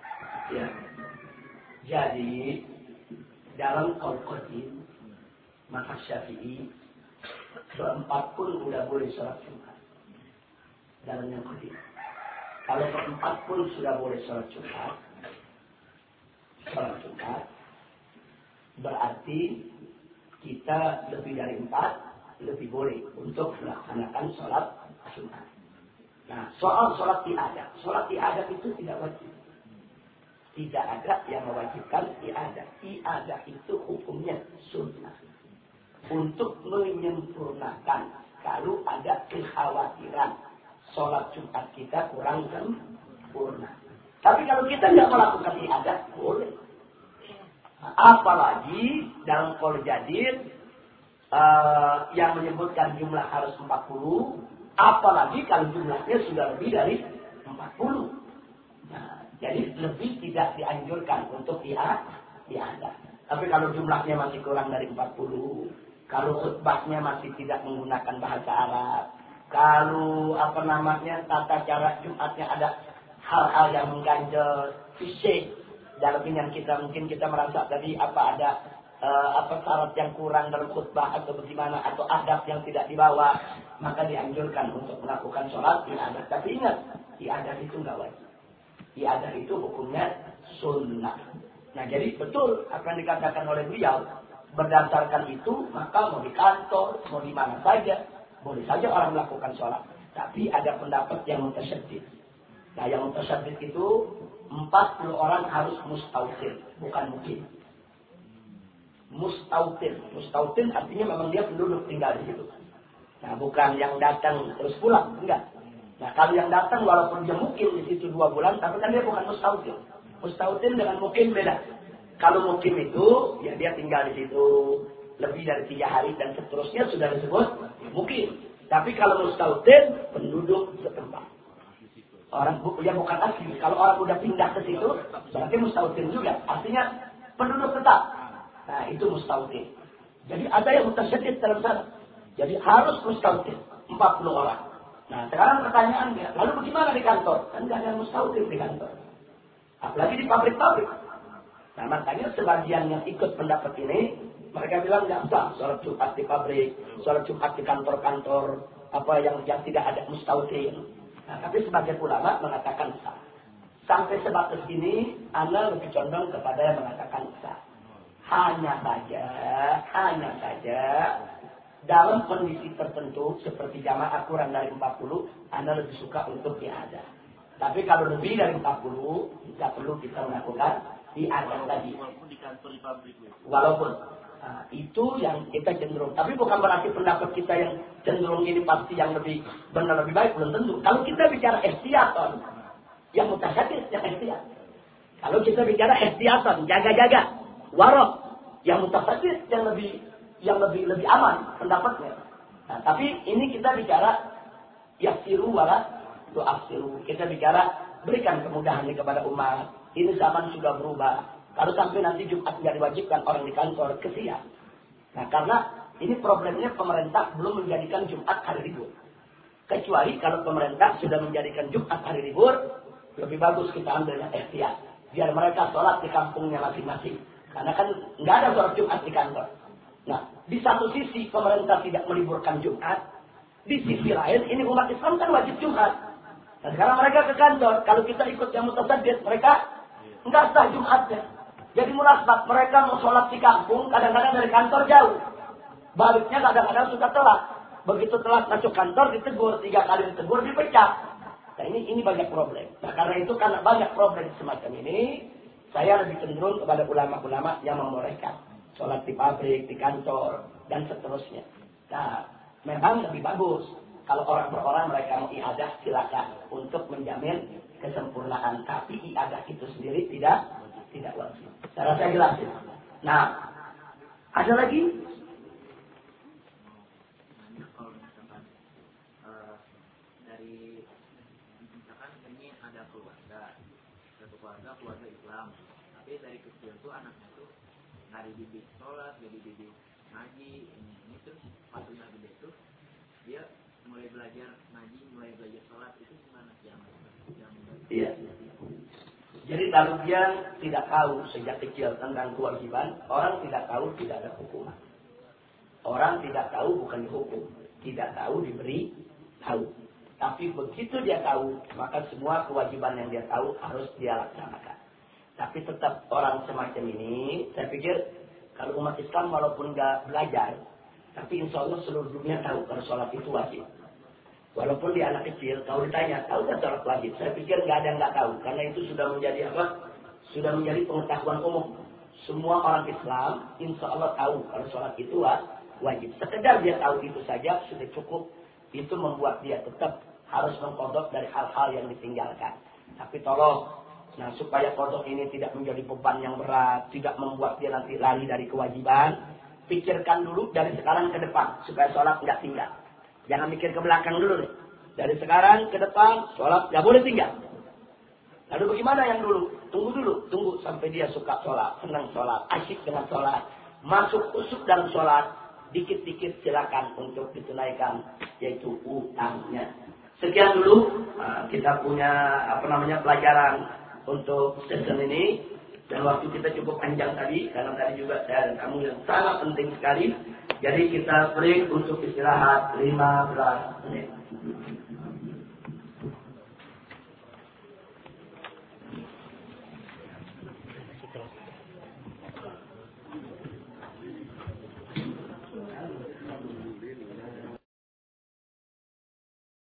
Ya. Jadi dalam Al-Qadim maka Syafi'i keempat pun sudah boleh sholat Jumat. Dalam yang Qadim. Kalau keempat pun sudah boleh sholat Jumat, sholat Jumat, berarti kita lebih dari empat lebih boleh untuk melaksanakan sholat sunnah. Nah, soal sholat tiada. Sholat tiada itu tidak wajib. Tidak ada yang mewajibkan tiada. Tiada itu hukumnya sunnah. Untuk menyempurnakan kalau ada kekhawatiran sholat Jumat kita kurang sempurna. Tapi kalau kita tidak melakukan tiada, boleh. Apalagi dalam kol jadid uh, yang menyebutkan jumlah harus 40, apalagi kalau jumlahnya sudah lebih dari 40. Nah, jadi lebih tidak dianjurkan untuk dia ada. Tapi kalau jumlahnya masih kurang dari 40, kalau khutbahnya masih tidak menggunakan bahasa Arab, kalau apa namanya tata cara Jumatnya ada hal-hal yang mengganjal fisik dalam yang kita mungkin kita merasa tadi apa ada uh, apa syarat yang kurang dalam khutbah atau bagaimana atau adab yang tidak dibawa maka dianjurkan untuk melakukan sholat iadah. Tapi ingat, iadah itu nggak wajib. Iadah itu hukumnya sunnah. Nah jadi betul apa yang dikatakan oleh beliau berdasarkan itu maka mau di kantor mau di mana saja boleh saja orang melakukan sholat. Tapi ada pendapat yang mutasyadid. Nah yang mutasyadid itu 40 orang harus mustautin, bukan mungkin mustautin. Mustautin artinya memang dia penduduk tinggal di situ. Nah, bukan yang datang terus pulang, enggak. Nah, kalau yang datang walaupun dia mungkin di situ dua bulan, tapi kan dia bukan mustautin. Mustautin dengan mungkin beda. Kalau mungkin itu, ya dia tinggal di situ lebih dari tiga hari dan seterusnya sudah disebut mungkin. Tapi kalau mustautin, penduduk setempat. Orang yang bukan asli. Kalau orang udah pindah ke situ, berarti mustautin juga. Artinya penduduk tetap. Nah, itu mustautin. Jadi ada yang mutasyadid dalam sana. Jadi harus mustautin. 40 orang. Nah, sekarang pertanyaannya, lalu bagaimana di kantor? Kan tidak ada mustautin di kantor. Apalagi di pabrik-pabrik. Nah, makanya sebagian yang ikut pendapat ini, mereka bilang nggak sah sholat Jumat di pabrik, sholat Jumat di kantor-kantor, apa yang yang tidak ada mustautin. Nah, tapi sebagian ulama mengatakan sah. Sampai sebatas ini, Anda lebih condong kepada yang mengatakan sah. Hanya saja, hanya saja dalam kondisi tertentu seperti jamaah kurang dari 40, Anda lebih suka untuk diada. Tapi kalau lebih dari 40, tidak perlu kita melakukan diada tadi. Walaupun di kantor di pabrik. Walaupun. Nah, itu yang kita cenderung. Tapi bukan berarti pendapat kita yang cenderung ini pasti yang lebih benar lebih baik belum tentu. Kalau kita bicara ikhtiyaton, yang mutasyadid yang ikhtiar. Kalau kita bicara ikhtiyaton, jaga-jaga, warok, yang mutasadid yang lebih yang lebih lebih aman pendapatnya. Nah, tapi ini kita bicara yasiru wala tu'asiru. Kita bicara berikan kemudahan kepada umat. Ini zaman sudah berubah. Kalau sampai nanti Jumat tidak diwajibkan orang di kantor, kesian. Nah, karena ini problemnya pemerintah belum menjadikan Jumat hari libur. Kecuali kalau pemerintah sudah menjadikan Jumat hari libur, lebih bagus kita ambil yang ikhtiar. Biar mereka sholat di kampungnya masing-masing. Karena kan nggak ada sholat Jumat di kantor. Nah, di satu sisi pemerintah tidak meliburkan Jumat, di sisi lain ini umat Islam kan wajib Jumat. Nah, sekarang mereka ke kantor, kalau kita ikut yang mutasadid, mereka nggak sah Jumatnya. Jadi munasbat, mereka mau sholat di kampung, kadang-kadang dari kantor jauh. Baliknya kadang-kadang suka telat. Begitu telat masuk kantor, ditegur. Tiga kali ditegur, dipecat. Nah ini ini banyak problem. Nah karena itu karena banyak problem semacam ini, saya lebih cenderung kepada ulama-ulama yang membolehkan sholat di pabrik, di kantor, dan seterusnya. Nah, memang lebih bagus kalau orang per orang mereka mau iadah silakan untuk menjamin kesempurnaan. Tapi iadah itu sendiri tidak tidak wajib. Cara saya jelasin. Nah, ada lagi nggak dididik sholat nggak dididik ngaji ini, ini terus waktu nabi itu dia mulai belajar ngaji mulai belajar sholat itu gimana yang yang iya jadi dia tidak tahu sejak kecil tentang kewajiban, orang tidak tahu tidak ada hukuman. Orang tidak tahu bukan dihukum, tidak tahu diberi tahu. Tapi begitu dia tahu, maka semua kewajiban yang dia tahu harus dia laksanakan. Tapi tetap orang semacam ini, saya pikir kalau umat Islam walaupun nggak belajar, tapi insya Allah seluruh dunia tahu kalau sholat itu wajib. Walaupun dia anak kecil, kalau ditanya, tahu nggak sholat wajib? Saya pikir nggak ada yang nggak tahu, karena itu sudah menjadi apa? Sudah menjadi pengetahuan umum. Semua orang Islam, insya Allah tahu kalau sholat itu wajib. Sekedar dia tahu itu saja sudah cukup. Itu membuat dia tetap harus mengkodok dari hal-hal yang ditinggalkan. Tapi tolong Nah, supaya kodok ini tidak menjadi beban yang berat, tidak membuat dia nanti lari dari kewajiban, pikirkan dulu dari sekarang ke depan, supaya sholat tidak tinggal. Jangan mikir ke belakang dulu nih. Dari sekarang ke depan, sholat tidak boleh tinggal. Lalu bagaimana yang dulu? Tunggu dulu, tunggu sampai dia suka sholat, senang sholat, asyik dengan sholat, masuk usuk dalam sholat, dikit-dikit silakan untuk ditunaikan, yaitu utangnya. Sekian dulu uh, kita punya apa namanya pelajaran untuk session ini dan waktu kita cukup panjang tadi karena tadi juga dan kamu yang sangat penting sekali. Jadi kita break untuk istirahat 15 menit.